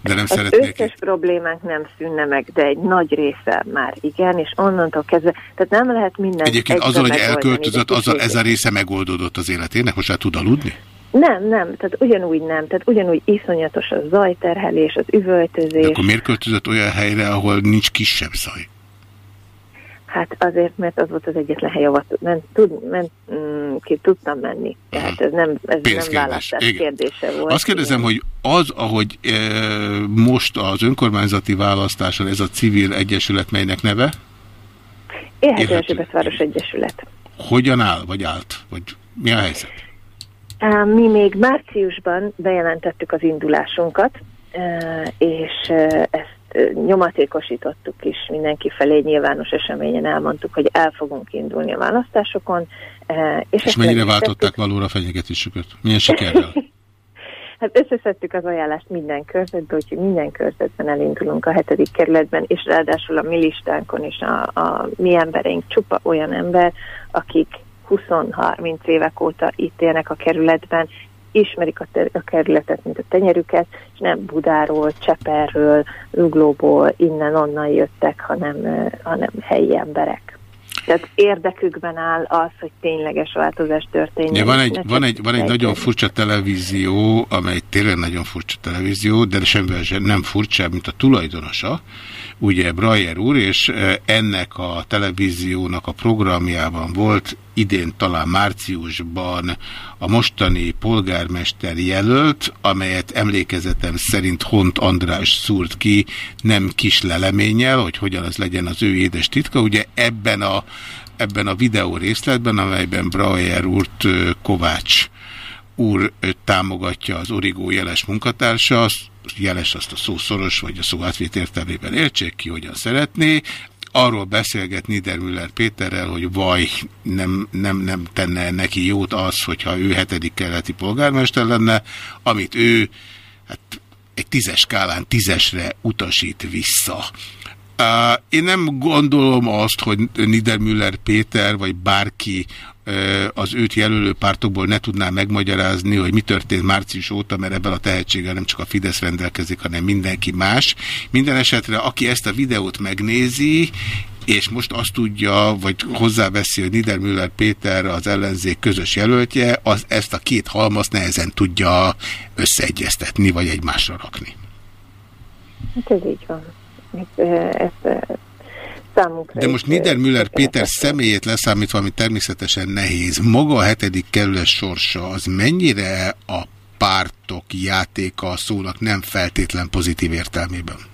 De nem Az szeretnék... összes problémánk nem szűnne meg, de egy nagy része már igen, és onnantól kezdve, tehát nem lehet minden Egyébként azzal, hogy elköltözött, azzal ez a része megoldódott az életének, most már tud aludni? Nem, nem, tehát ugyanúgy nem, tehát ugyanúgy iszonyatos a zajterhelés, az üvöltözés. De akkor miért költözött olyan helyre, ahol nincs kisebb zaj? Hát azért, mert az volt az egyetlen hely, ahova tud, ment, tud, ment, mm, ki tudtam menni. Tehát ez nem, ez nem választás Igen. kérdése volt. Azt kérdezem, hogy az, ahogy e, most az önkormányzati választáson ez a civil egyesület, melynek neve, Élhető. Erzsébetváros Egyesület. hogyan áll, vagy állt? Vagy mi a helyzet? Mi még márciusban bejelentettük az indulásunkat, és ezt nyomatékosítottuk is mindenki felé, nyilvános eseményen elmondtuk, hogy el fogunk indulni a választásokon. És, És mennyire váltották valóra fenyegetésüket? Milyen sikerrel? Hát összeszedtük az ajánlást minden körzetbe, úgyhogy minden körzetben elindulunk a hetedik kerületben, és ráadásul a mi listánkon is a, a mi embereink csupa olyan ember, akik 20-30 évek óta itt élnek a kerületben, ismerik a, ter- a kerületet, mint a tenyerüket, és nem Budáról, Cseperről, Zuglóból, innen-onnan jöttek, hanem, hanem helyi emberek. Tehát érdekükben áll az, hogy tényleges változás történjen. Ja, van egy, ne van egy, van egy nagyon furcsa televízió, amely tényleg nagyon furcsa televízió, de semmivel sem nem furcsább, mint a tulajdonosa, ugye Brajer úr, és ennek a televíziónak a programjában volt idén talán márciusban a mostani polgármester jelölt, amelyet emlékezetem szerint Hont András szúrt ki nem kis leleménnyel, hogy hogyan az legyen az ő édes titka. Ugye ebben a, ebben a videó részletben, amelyben Brajer úrt Kovács úr támogatja az Origó jeles munkatársa, jeles azt a szószoros vagy a szó átvét értelmében értsék ki, hogyan szeretné. Arról beszélget Niedermüller Péterrel, hogy vaj, nem, nem, nem tenne neki jót az, hogyha ő hetedik keleti polgármester lenne, amit ő hát, egy tízes skálán tízesre utasít vissza. Én nem gondolom azt, hogy Niedermüller Péter vagy bárki az őt jelölő pártokból ne tudná megmagyarázni, hogy mi történt március óta, mert ebben a tehetséggel nem csak a Fidesz rendelkezik, hanem mindenki más. Minden esetre, aki ezt a videót megnézi, és most azt tudja, vagy hozzáveszi, hogy Niedermüller Péter az ellenzék közös jelöltje, az ezt a két halmazt nehezen tudja összeegyeztetni, vagy egymásra rakni. Hát ez így van. Ez, ez, ez számunkra De most Niedermüller Péter személyét leszámítva, ami természetesen nehéz, maga a hetedik kerület sorsa, az mennyire a pártok játéka a szónak nem feltétlen pozitív értelmében?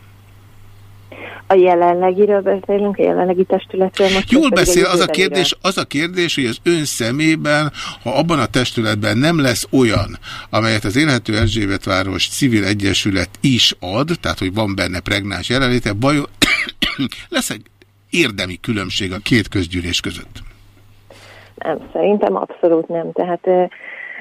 A jelenlegiről beszélünk, a jelenlegi testületről most. Jól beszél, az a, kérdés, az a kérdés, hogy az ön szemében, ha abban a testületben nem lesz olyan, amelyet az Élhető Erzsébetváros Civil Egyesület is ad, tehát hogy van benne pregnáns jelenléte, vajon lesz egy érdemi különbség a két közgyűlés között? Nem, szerintem abszolút nem. Tehát,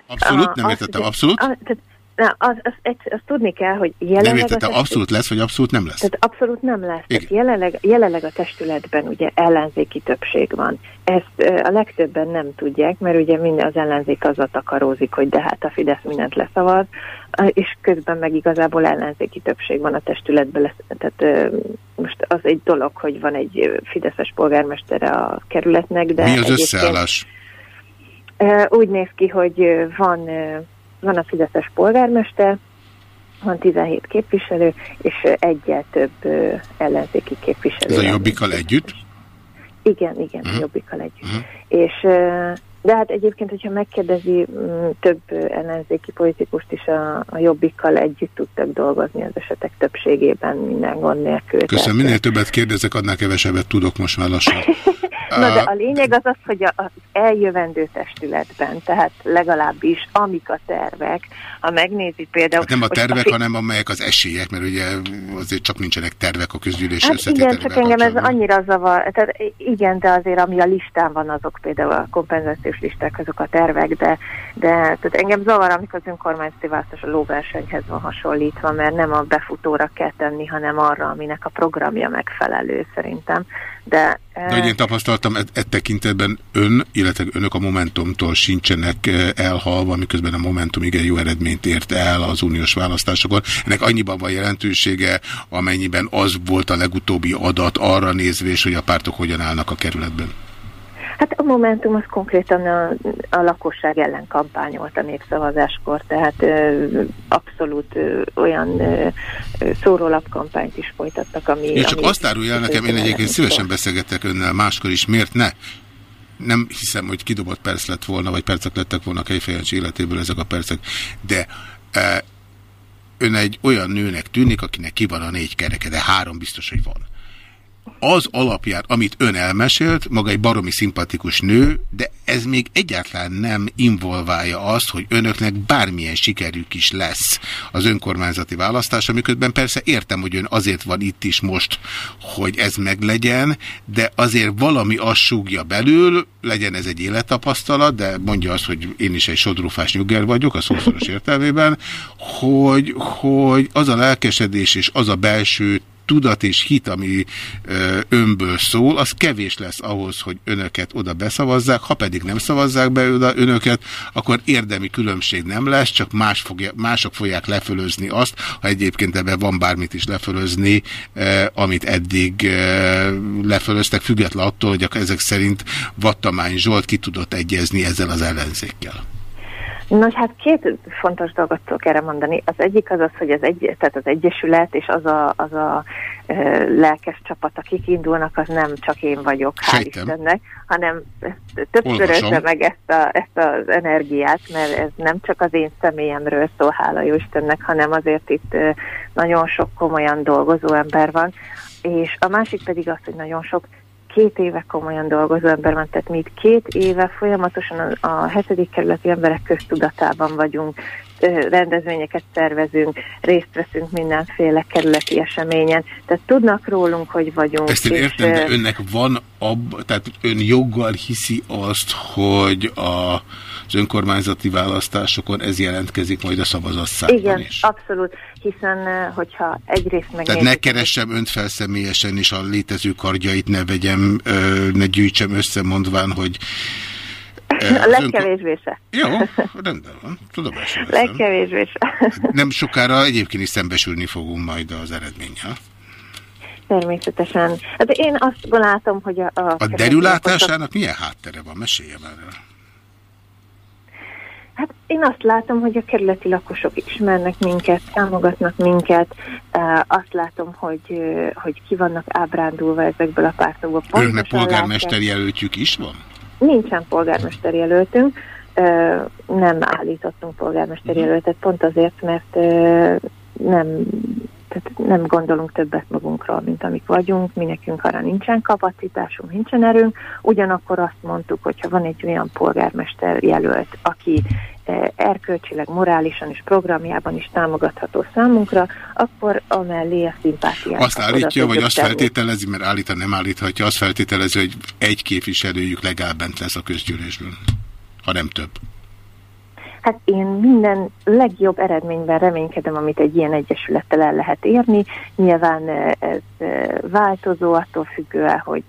Abszolút? Nem értettem, abszolút? A, tehát, na, az, az, az, azt tudni kell, hogy jelenleg... Nem értettem, testület- abszolút lesz, vagy abszolút nem lesz? Tehát abszolút nem lesz. Tehát jelenleg, jelenleg a testületben ugye ellenzéki többség van. Ezt a legtöbben nem tudják, mert ugye minden az ellenzék azzal takarózik, hogy de hát a Fidesz mindent leszavaz, és közben meg igazából ellenzéki többség van a testületben. Lesz, tehát most az egy dolog, hogy van egy fideszes polgármestere a kerületnek, de Mi az összeállás? Úgy néz ki, hogy van, van a Fideszes polgármester, van 17 képviselő, és egyel több ö, ellenzéki képviselő. Ez a jobbikkal együtt? Igen, igen, Mhm. uh jobbikkal együtt. És, ö, de hát egyébként, hogyha megkérdezi m, több ellenzéki politikust is a, a jobbikkal együtt tudtak dolgozni az esetek többségében minden gond nélkül. Köszönöm, minél többet kérdezek, annál kevesebbet tudok most már lassan. Na de a lényeg az az, hogy a- az eljövendő testületben, tehát legalábbis amik a tervek, ha megnézi például... Hát nem a tervek, fi- hanem amelyek az esélyek, mert ugye azért csak nincsenek tervek a közgyűlés Hát igen, csak engem ez annyira zavar. Tehát igen, de azért ami a listán van, azok például a kompenzációs listák, azok a tervek, de, de tehát engem zavar, amikor az önkormányzati választás a lóversenyhez van hasonlítva, mert nem a befutóra kell tenni, hanem arra, aminek a programja megfelelő szerintem. De, De hogy én tapasztaltam, e, e tekintetben ön, illetve önök a Momentumtól sincsenek e, elhalva, miközben a Momentum igen jó eredményt ért el az uniós választásokon. Ennek annyiban van jelentősége, amennyiben az volt a legutóbbi adat arra nézvés, hogy a pártok hogyan állnak a kerületben. Hát a Momentum az konkrétan a, a lakosság ellen kampányolt a népszavazáskor, tehát ö, abszolút ö, olyan ö, szórólapkampányt is folytattak, ami... És csak ami azt árulja nekem, én egyébként szívesen beszélgetek önnel máskor is, miért ne? Nem hiszem, hogy kidobott perc lett volna, vagy percek lettek volna Kejfejancsi életéből ezek a percek, de e, ön egy olyan nőnek tűnik, akinek ki van a négy kereke, de három biztos, hogy van. Az alapján, amit ön elmesélt, maga egy baromi szimpatikus nő, de ez még egyáltalán nem involválja azt, hogy önöknek bármilyen sikerük is lesz az önkormányzati választás, amiközben persze értem, hogy ön azért van itt is most, hogy ez meglegyen, de azért valami azt súgja belül, legyen ez egy élettapasztalat, de mondja azt, hogy én is egy sodrófás nyugger vagyok, a szószoros értelmében, hogy, hogy az a lelkesedés és az a belső tudat és hit, ami ö, önből szól, az kevés lesz ahhoz, hogy önöket oda beszavazzák, ha pedig nem szavazzák be oda önöket, akkor érdemi különbség nem lesz, csak más fogja, mások fogják lefölözni azt, ha egyébként ebben van bármit is lefölözni, eh, amit eddig eh, lefölöztek, független attól, hogy ezek szerint Vattamány Zsolt ki tudott egyezni ezzel az ellenzékkel. Nos, hát két fontos dolgot tudok erre mondani. Az egyik az az, hogy az, egy, tehát az Egyesület és az a, az a ö, lelkes csapat, akik indulnak, az nem csak én vagyok, hál'. Istennek, hanem többszörözze Olvasom. meg ezt, a, ezt az energiát, mert ez nem csak az én személyemről szól, hála jó Istennek, hanem azért itt ö, nagyon sok komolyan dolgozó ember van, és a másik pedig az, hogy nagyon sok két éve komolyan dolgozó ember van, tehát mi itt két éve folyamatosan a, a hetedik kerületi emberek köztudatában vagyunk, rendezvényeket szervezünk, részt veszünk mindenféle kerületi eseményen, tehát tudnak rólunk, hogy vagyunk. Ezt én és, értem, de ö, önnek van ab, tehát ön joggal hiszi azt, hogy a, az önkormányzati választásokon ez jelentkezik majd a szavazatszámban Igen, is. abszolút, hiszen hogyha egyrészt Tehát megnézzük... ne keressem önt fel személyesen, és a létező kardjait ne vegyem, ne gyűjtsem össze, mondván, hogy A az legkevésbé se. Jó, rendben van, tudomásul veszem. Legkevésbé se. Nem sokára egyébként is szembesülni fogunk majd az eredménnyel. Természetesen. Hát én azt látom, hogy a... A, A derülátásának milyen háttere van? Meséljem erről. Hát én azt látom, hogy a kerületi lakosok ismernek minket, támogatnak minket, azt látom, hogy, hogy ki vannak ábrándulva ezekből a pártokból. Önnek polgármester jelöltjük is van? Nincsen polgármester jelöltünk, nem állítottunk polgármester jelöltet, pont azért, mert nem, tehát nem gondolunk többet magunkról, mint amik vagyunk, mi nekünk arra nincsen kapacitásunk, nincsen erőnk, ugyanakkor azt mondtuk, hogy ha van egy olyan polgármester jelölt, aki erkölcsileg, morálisan és programjában is támogatható számunkra, akkor amellé a szimpátiát. Azt állítja, vagy azt feltételezi, mert állítva nem állíthatja, azt feltételezi, hogy egy képviselőjük legalább bent lesz a közgyűlésben, ha nem több. Hát én minden legjobb eredményben reménykedem, amit egy ilyen egyesülettel el lehet érni. Nyilván ez változó, attól függően, hogy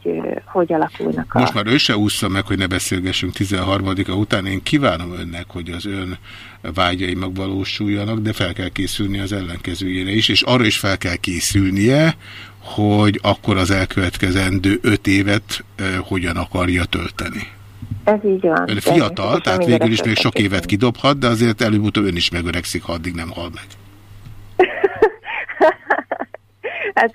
hogy alakulnak a... Most már ő se úszza meg, hogy ne beszélgessünk 13-a után. Én kívánom önnek, hogy az ön vágyai megvalósuljanak, de fel kell készülni az ellenkezőjére is, és arra is fel kell készülnie, hogy akkor az elkövetkezendő öt évet hogyan akarja tölteni. Ez így van. Ön fiatal, tehát végül is még sok évet kidobhat, de azért előbb-utóbb ön is megöregszik, ha addig nem hal meg. Hát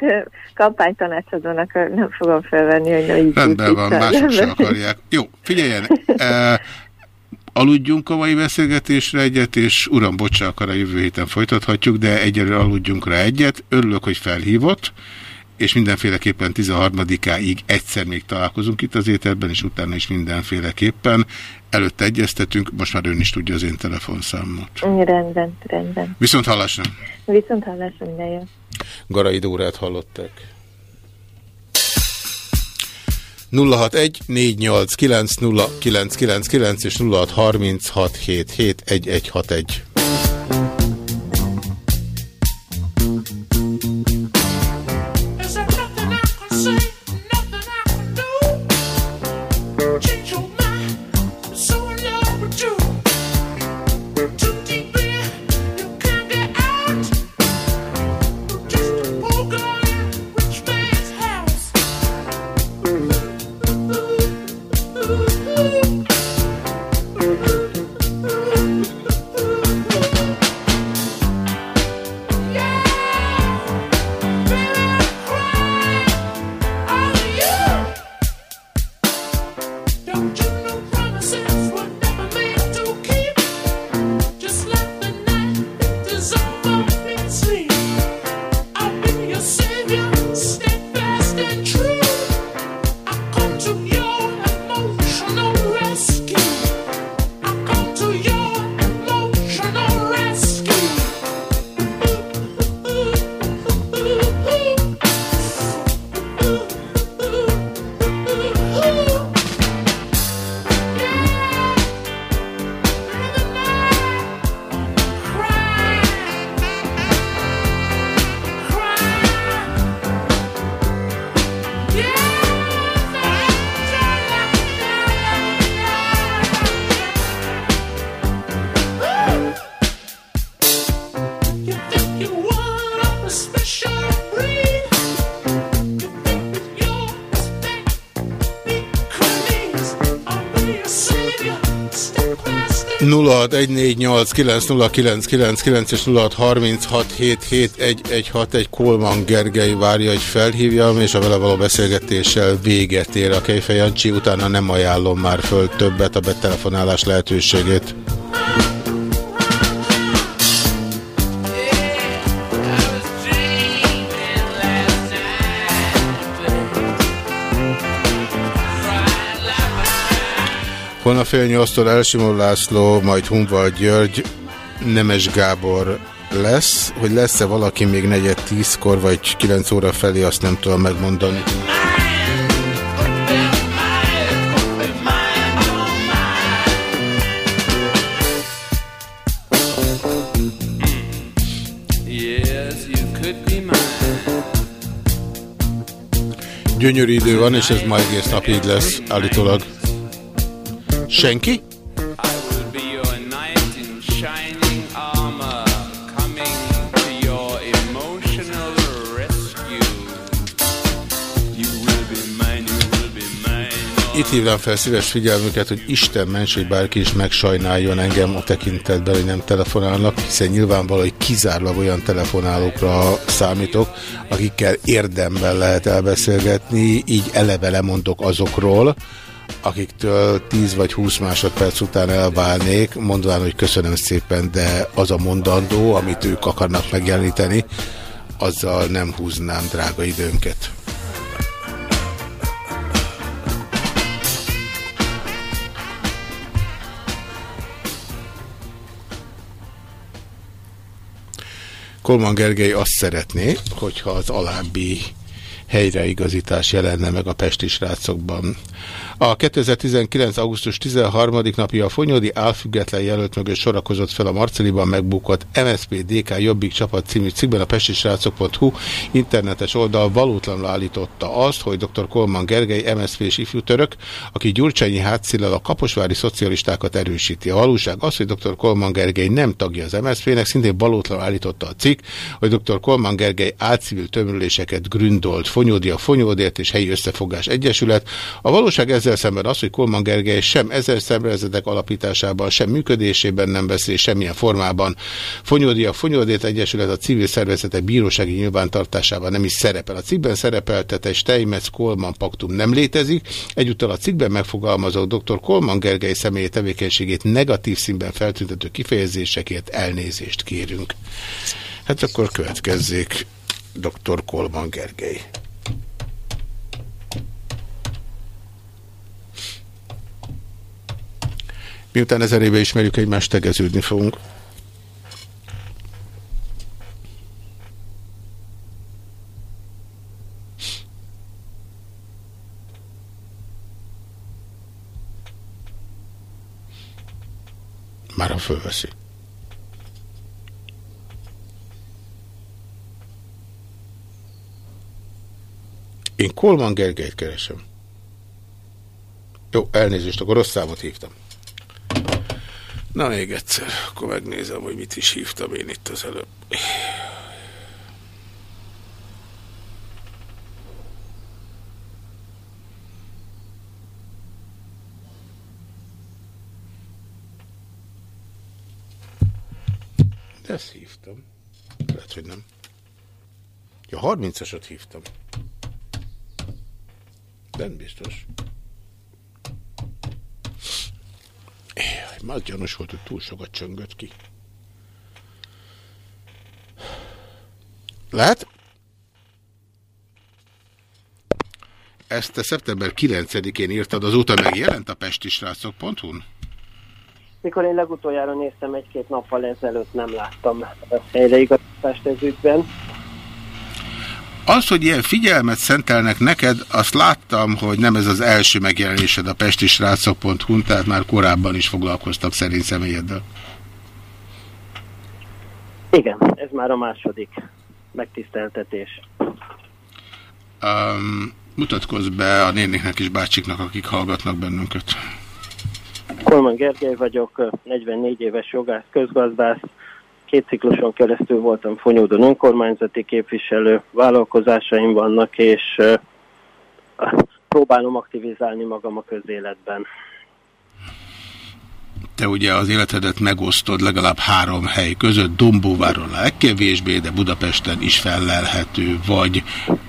kampánytanácsadónak nem fogom felvenni, hogy így Rendben van, mások se akarják. Jó, figyeljen, e, aludjunk a mai beszélgetésre egyet, és uram, bocsánat, a jövő héten folytathatjuk, de egyelőre aludjunk rá egyet. Örülök, hogy felhívott, és mindenféleképpen 13-áig egyszer még találkozunk itt az ételben, és utána is mindenféleképpen. Előtte egyeztetünk, most már ön is tudja az én telefonszámot. Rendben, rendben. Viszont hallásra. Viszont hallásra minden jó. Garai Dórát hallották. 061 489 0999 és 0636 0614890999 és 0636771161 Kolman Gergely várja, hogy felhívjam, és a vele való beszélgetéssel véget ér a Kejfej Jancsi, utána nem ajánlom már föl többet a betelefonálás lehetőségét. Holnap fél nyolctól Elsimó László, majd Hunval György, Nemes Gábor lesz, hogy lesz-e valaki még negyed tízkor, vagy kilenc óra felé, azt nem tudom megmondani. Gyönyörű idő van, és ez ma egész nap így lesz, állítólag. Senki? Itt hívnám fel szíves figyelmüket, hogy Isten ments, hogy bárki is megsajnáljon engem a tekintetben, hogy nem telefonálnak, hiszen nyilvánvaló, hogy kizárólag olyan telefonálókra számítok, akikkel érdemben lehet elbeszélgetni, így eleve lemondok azokról, akiktől 10 vagy 20 másodperc után elválnék, mondván, hogy köszönöm szépen, de az a mondandó, amit ők akarnak megjeleníteni, azzal nem húznám drága időnket. Kolman Gergely azt szeretné, hogyha az alábbi helyreigazítás jelenne meg a Pesti srácokban. A 2019. augusztus 13. napi a Fonyódi álfüggetlen jelölt mögött sorakozott fel a Marceliban megbukott MSZP DK Jobbik csapat című cikkben a pestisrácok.hu internetes oldal valótlanul állította azt, hogy dr. Kolman Gergely MSZP és ifjú török, aki Gyurcsányi hátszillal a kaposvári szocialistákat erősíti. A valóság az, hogy dr. Kolman Gergely nem tagja az MSZP-nek, szintén valótlanul állította a cikk, hogy dr. Kolman Gergely álcivil tömörüléseket gründolt Fonyódi a Fonyódért és Helyi Összefogás Egyesület. A valóság ezzel szemben az, hogy Kolman Gergely sem ezer szemrezetek alapításában, sem működésében nem vesz részt semmilyen formában. Fonyódi a Fonyódért Egyesület a civil szervezetek bírósági nyilvántartásában nem is szerepel. A cikkben szerepeltetett Steinmetz Kolman paktum nem létezik, egyúttal a cikkben megfogalmazott dr. Kolman Gergely személyi tevékenységét negatív színben feltüntető kifejezésekért elnézést kérünk. Hát akkor következzék dr. Kolman Gergely. Miután ezer éve ismerjük egymást, tegeződni fogunk. Már ha fölveszi. Én Kolman Gergelyt keresem. Jó, elnézést, akkor rossz számot hívtam. Na még egyszer, akkor megnézem, hogy mit is hívtam én itt az előbb. De ezt hívtam. Lehet, hogy nem. Ja, 30-asat hívtam. Nem biztos. Jaj, már gyanús volt, hogy túl sokat csöngött ki. Lehet? Ezt te szeptember 9-én írtad, azóta megjelent a pestisrácok.hu-n? Mikor én legutoljára néztem egy-két nappal ezelőtt, nem láttam helyreigazítást ez ügyben. Az, hogy ilyen figyelmet szentelnek neked, azt láttam, hogy nem ez az első megjelenésed a pestisrácok.hu-n, tehát már korábban is foglalkoztak szerint személyeddel. Igen, ez már a második megtiszteltetés. Um, mutatkozz be a néniknek és bácsiknak, akik hallgatnak bennünket. Kolman Gergely vagyok, 44 éves jogász, közgazdász, két cikluson keresztül voltam Fonyódon önkormányzati képviselő, vállalkozásaim vannak, és próbálom aktivizálni magam a közéletben. Te ugye az életedet megosztod legalább három hely között, Dombóváron legkevésbé, de Budapesten is fellelhető, vagy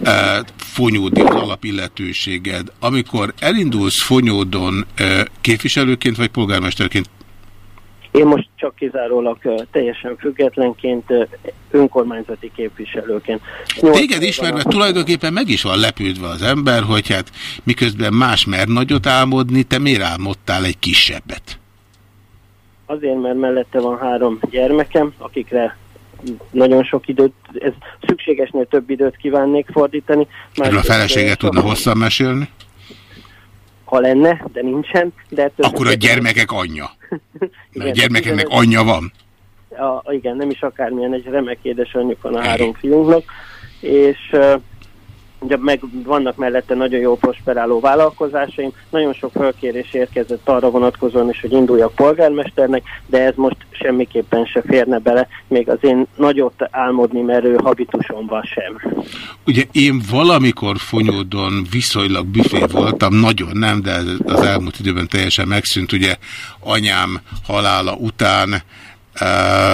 e, Fonyódi az alapilletőséged. Amikor elindulsz Fonyódon e, képviselőként, vagy polgármesterként? Én most csak kizárólag teljesen függetlenként, önkormányzati képviselőként. Téged ismerve alatt- tulajdonképpen meg is van lepődve az ember, hogy hát miközben más mer nagyot álmodni, te miért álmodtál egy kisebbet? Azért, mert mellette van három gyermekem, akikre nagyon sok időt, ez szükségesnél több időt kívánnék fordítani. Erről a felesége tudna hosszan mesélni? Ha lenne, de nincsen. De Akkor a gyermekek anyja. Mert a Igen, gyermekeknek igen, anyja van. a, igen, nem is akármilyen, egy remek édesanyjuk van a három fiunknak, és ugye meg vannak mellette nagyon jó prosperáló vállalkozásaim, nagyon sok fölkérés érkezett arra vonatkozóan is, hogy induljak polgármesternek, de ez most semmiképpen se férne bele, még az én nagyot álmodni merő habitusomban sem. Ugye én valamikor Fonyódon viszonylag büfé voltam, nagyon nem, de az elmúlt időben teljesen megszűnt. Ugye anyám halála után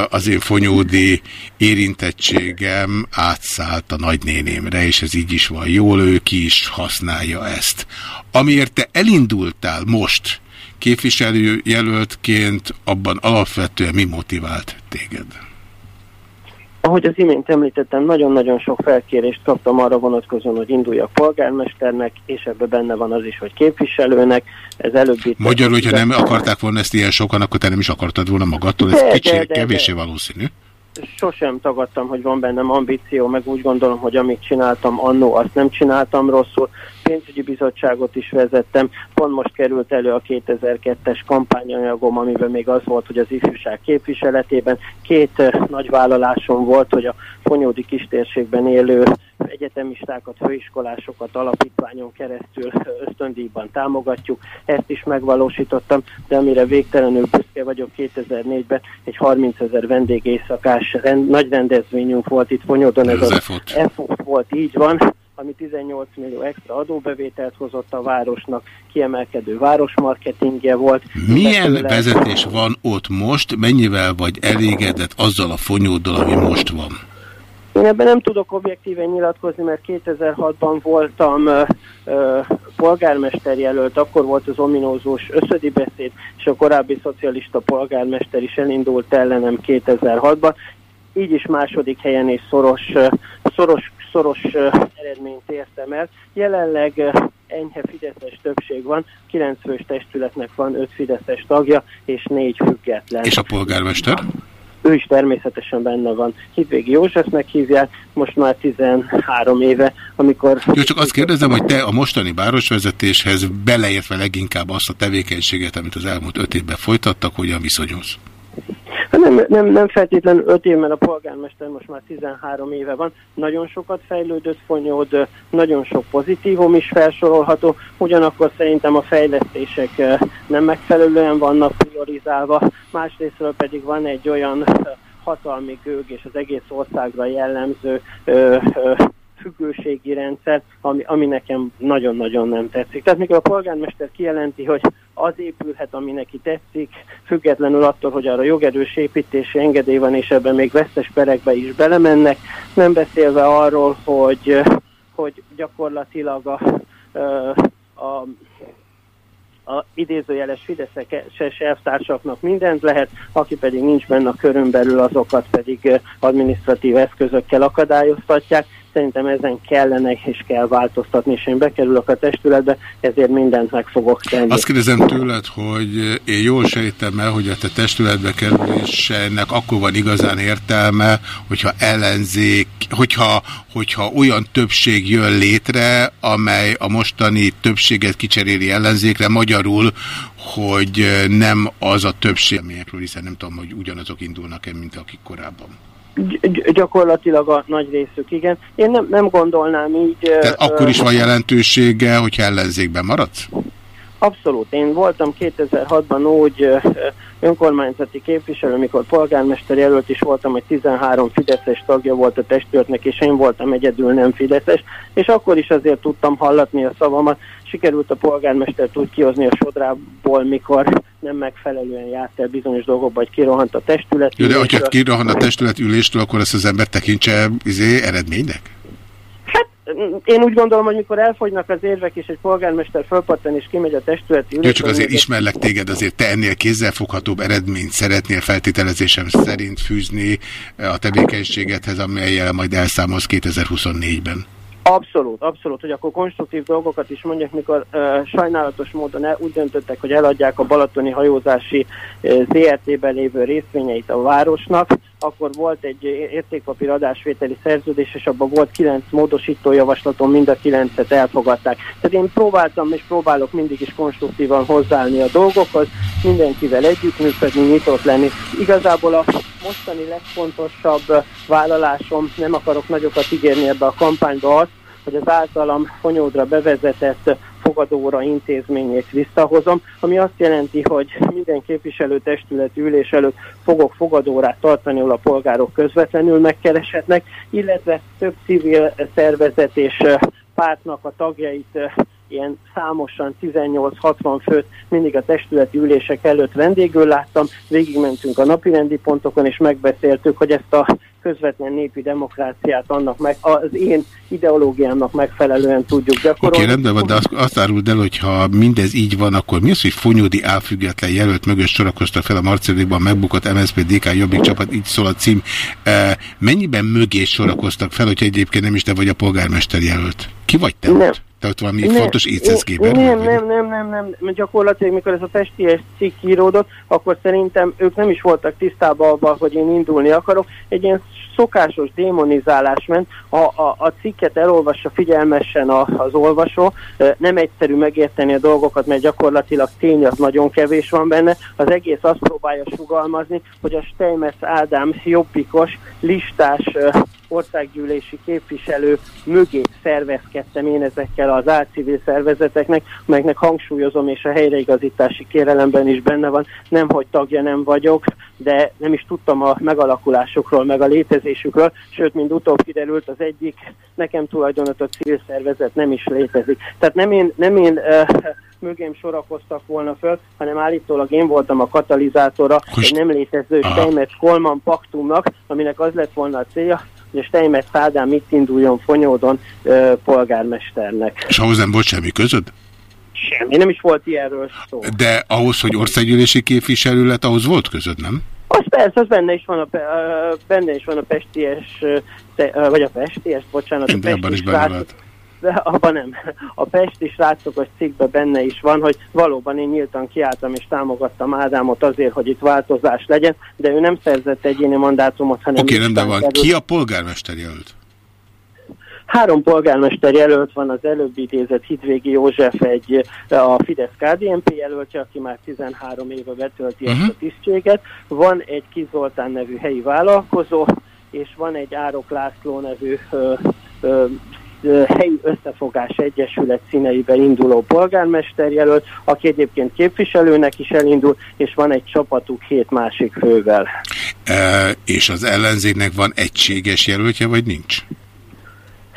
az én fonyódi érintettségem átszállt a nagynénémre, és ez így is van jól, ő ki is használja ezt. Amiért te elindultál most képviselőjelöltként, abban alapvetően mi motivált téged? Ahogy az imént említettem, nagyon-nagyon sok felkérést kaptam arra vonatkozóan, hogy induljak polgármesternek, és ebben benne van az is, hogy képviselőnek. Ez előbbi... Magyarul, hogyha nem akarták volna ezt ilyen sokan, akkor te nem is akartad volna magadtól, ez De, kicsi, de, de, kevéssé de. valószínű. sosem tagadtam, hogy van bennem ambíció, meg úgy gondolom, hogy amit csináltam annó, azt nem csináltam rosszul. Pénzügyi bizottságot is vezettem. Pont most került elő a 2002-es kampányanyagom, amiben még az volt, hogy az ifjúság képviseletében két eh, nagy vállalásom volt, hogy a Fonyódi kistérségben élő egyetemistákat, főiskolásokat alapítványon keresztül eh, ösztöndíjban támogatjuk. Ezt is megvalósítottam, de amire végtelenül büszke vagyok 2004-ben, egy 30 ezer vendégészakás rend, nagy rendezvényünk volt itt Fonyódon. Ez Az. EFOT volt, így van ami 18 millió extra adóbevételt hozott a városnak, kiemelkedő városmarketingje volt. Milyen Illetőleg- vezetés van ott most, mennyivel vagy elégedett azzal a fonyóddal, ami most van? Én ebben nem tudok objektíven nyilatkozni, mert 2006-ban voltam ö, ö, polgármester jelölt, akkor volt az ominózus összödi beszéd, és a korábbi szocialista polgármester is elindult ellenem 2006-ban. Így is második helyen és szoros, ö, szoros, szoros eredményt értem el. Jelenleg enyhe fideszes többség van, 9 fős testületnek van 5 fideszes tagja, és 4 független. És a polgármester? ő is természetesen benne van. Hidvégi Józsefnek hívják, most már 13 éve, amikor... Jó, csak azt kérdezem, hogy te a mostani városvezetéshez beleértve leginkább azt a tevékenységet, amit az elmúlt öt évben folytattak, hogyan viszonyulsz? Hát Nem, nem, nem feltétlenül 5 év, mert a polgármester most már 13 éve van. Nagyon sokat fejlődött fonyód, nagyon sok pozitívum is felsorolható, ugyanakkor szerintem a fejlesztések nem megfelelően vannak priorizálva, másrésztről pedig van egy olyan hatalmi gőg és az egész országra jellemző ö, ö, függőségi rendszer, ami, ami nekem nagyon-nagyon nem tetszik. Tehát mikor a polgármester kijelenti, hogy az épülhet, ami neki tetszik, függetlenül attól, hogy arra jogerős építési engedély van, és ebben még vesztes perekbe is belemennek, nem beszélve arról, hogy, hogy gyakorlatilag a, a a idézőjeles fideszes elvtársaknak mindent lehet, aki pedig nincs benne a körön belül, azokat pedig administratív eszközökkel akadályoztatják. Szerintem ezen kellene és kell változtatni, és én bekerülök a testületbe, ezért mindent meg fogok tenni. Azt kérdezem tőled, hogy én jól sejtem el, hogy a te testületbe kerülésének akkor van igazán értelme, hogyha ellenzék, hogyha, hogyha olyan többség jön létre, amely a mostani többséget kicseréli ellenzékre, magyarul, hogy nem az a többség, amelyekről hiszen nem tudom, hogy ugyanazok indulnak-e, mint akik korábban. Gy- gyakorlatilag a nagy részük, igen. Én nem, nem gondolnám így... eh, Tehát akkor is van jelentősége, hogyha ellenzékben maradsz? Abszolút. Én voltam 2006-ban úgy önkormányzati képviselő, mikor polgármester jelölt is voltam, hogy 13 Fideszes tagja volt a testületnek, és én voltam egyedül nem Fideszes, és akkor is azért tudtam hallatni a szavamat. Sikerült a polgármestert úgy kihozni a sodrából, mikor nem megfelelően járt el bizonyos dolgokba, vagy kirohant a testület. Jó, de hogyha kirohan a testület üléstől, akkor ezt az ember tekintse izé, eredménynek? Én úgy gondolom, hogy mikor elfogynak az érvek, és egy polgármester fölpattan és kimegy a testületi ülésre, csak azért ismerlek téged, azért te ennél kézzelfoghatóbb eredményt szeretnél feltételezésem szerint fűzni a tevékenységedhez, amelyel majd elszámolsz 2024-ben. Abszolút, abszolút, hogy akkor konstruktív dolgokat is mondjak, mikor uh, sajnálatos módon el, úgy döntöttek, hogy eladják a balatoni hajózási uh, ZRT-ben lévő részvényeit a városnak, akkor volt egy értékpapír adásvételi szerződés, és abban volt kilenc módosító javaslaton, mind a kilencet elfogadták. Tehát én próbáltam és próbálok mindig is konstruktívan hozzáállni a dolgokhoz, mindenkivel együttműködni, nyitott lenni. Igazából a mostani legfontosabb vállalásom, nem akarok nagyokat ígérni ebbe a kampányba az, hogy az általam Fonyódra bevezetett fogadóra intézményét visszahozom, ami azt jelenti, hogy minden képviselőtestületi ülés előtt fogok fogadórát tartani, ahol a polgárok közvetlenül megkereshetnek, illetve több civil szervezet és eh, pártnak a tagjait eh, ilyen számosan 18-60 főt mindig a testületi ülések előtt vendégül láttam, végigmentünk a napirendi pontokon, és megbeszéltük, hogy ezt a közvetlen népi demokráciát annak meg, az én ideológiámnak megfelelően tudjuk Oké, gyakorolni. okay, rendben van, de azt, azt áruld el, hogy ha mindez így van, akkor mi az, hogy Fonyódi álfüggetlen jelölt mögött sorakoztak fel a Marcelikban megbukott MSZP DK Jobbik csapat, így szól a cím. E, mennyiben mögé sorakoztak fel, hogyha egyébként nem is te vagy a polgármester jelölt? Ki vagy te Nem. ott? Te ott valami Nem, fontos étszeszkéber? Nem, nem, nem, nem, nem, mert gyakorlatilag mikor ez a festies cikk íródott, akkor szerintem ők nem is voltak tisztában abban, hogy én indulni akarok. Egy ilyen szokásos démonizálás ment, a, a, a cikket elolvassa figyelmesen a, az olvasó, nem egyszerű megérteni a dolgokat, mert gyakorlatilag tény az nagyon kevés van benne, az egész azt próbálja sugalmazni, hogy a Steinmetz Ádám jobbikos, listás országgyűlési képviselő mögé szervezkedtem én ezekkel az álcivil szervezeteknek, melyeknek hangsúlyozom, és a helyreigazítási kérelemben is benne van, nem hogy tagja nem vagyok, de nem is tudtam a megalakulásukról, meg a létezésükről, sőt, mind utóbb kiderült, az egyik nekem tulajdonított civil szervezet nem is létezik. Tehát nem én, nem én uh, mögém sorakoztak volna föl, hanem állítólag én voltam a katalizátora egy nem létező Steinmetz-Kolman paktumnak, aminek az lett volna a célja, hogy a Steinmetz Ádám itt induljon Fonyódon uh, polgármesternek. És ahhoz nem volt semmi közöd? Semmi, nem is volt ilyenről szó. De ahhoz, hogy országgyűlési képviselő lett, ahhoz volt közöd, nem? Az persze, az benne is van a, benne is van a pesties, vagy a pesties, bocsánat, a De pestis benne srác- lehet. de abban nem. A pesti srácokos cikkben benne is van, hogy valóban én nyíltan kiálltam és támogattam Ádámot azért, hogy itt változás legyen, de ő nem szerzett egyéni mandátumot, hanem... Oké, rendben listán van. került. Ki a polgármester jelölt? Három polgármester jelölt van, az előbb idézett Hidvégi József egy a Fidesz KDNP jelöltje, aki már 13 éve betölti uh-huh. ezt a tisztséget. Van egy Kizoltán nevű helyi vállalkozó, és van egy Árok László nevű ö, ö, helyi összefogás egyesület színeiben induló polgármester jelölt, aki egyébként képviselőnek is elindul, és van egy csapatuk hét másik fővel. E, és az ellenzéknek van egységes jelöltje, vagy nincs?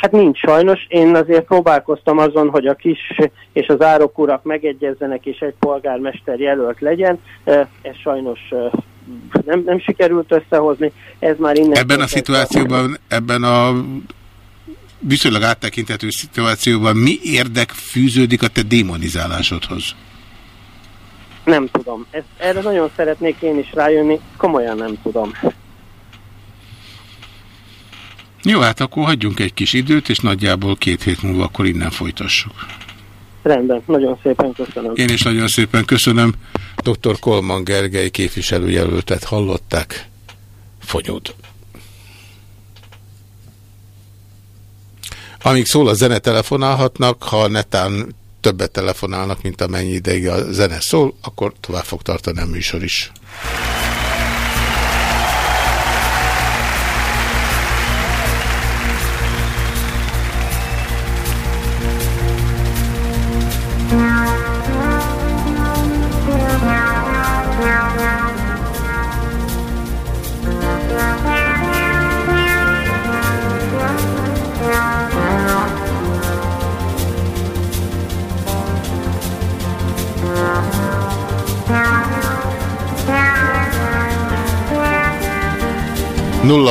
Hát nincs sajnos. Én azért próbálkoztam azon, hogy a kis és az árok urak megegyezzenek, és egy polgármester jelölt legyen. Ez sajnos nem, nem sikerült összehozni. Ez már innen... Ebben a szituációban, ebben a viszonylag áttekintető szituációban mi érdek fűződik a te démonizálásodhoz? Nem tudom. Ez, erre nagyon szeretnék én is rájönni. Komolyan nem tudom. Jó, hát akkor hagyjunk egy kis időt, és nagyjából két hét múlva akkor innen folytassuk. Rendben. Nagyon szépen köszönöm. Én is nagyon szépen köszönöm. Dr. Kolman Gergely képviselőjelöltet hallották. Fonyód. Amíg szól a zene, telefonálhatnak, ha netán többet telefonálnak, mint amennyi ideig a zene szól, akkor tovább fog tartani a műsor is.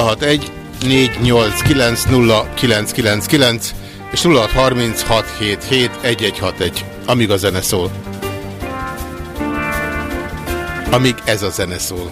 061 489 és 0636771161, amíg a zene szól. Amíg ez a zene szól.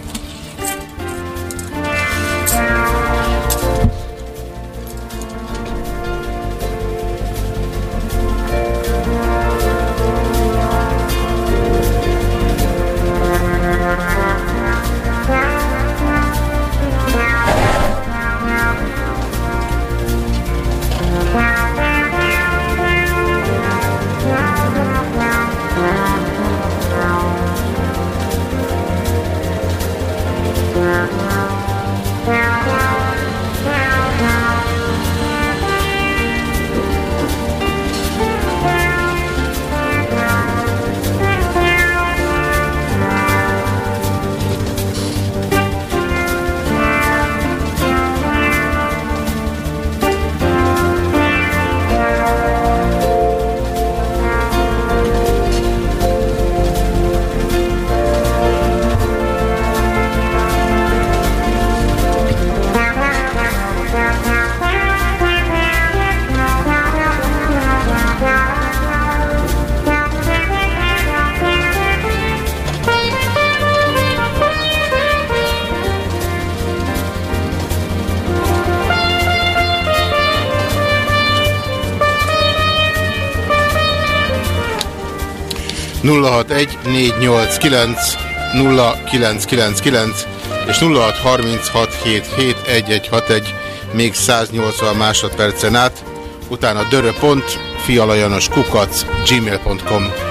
061 489 0999 és 0636771161 még 180 másodpercen át, utána dörö.pont, fialajanos kukac, gmail.com.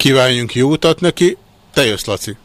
Kívánjunk jó utat neki, te jössz, Laci.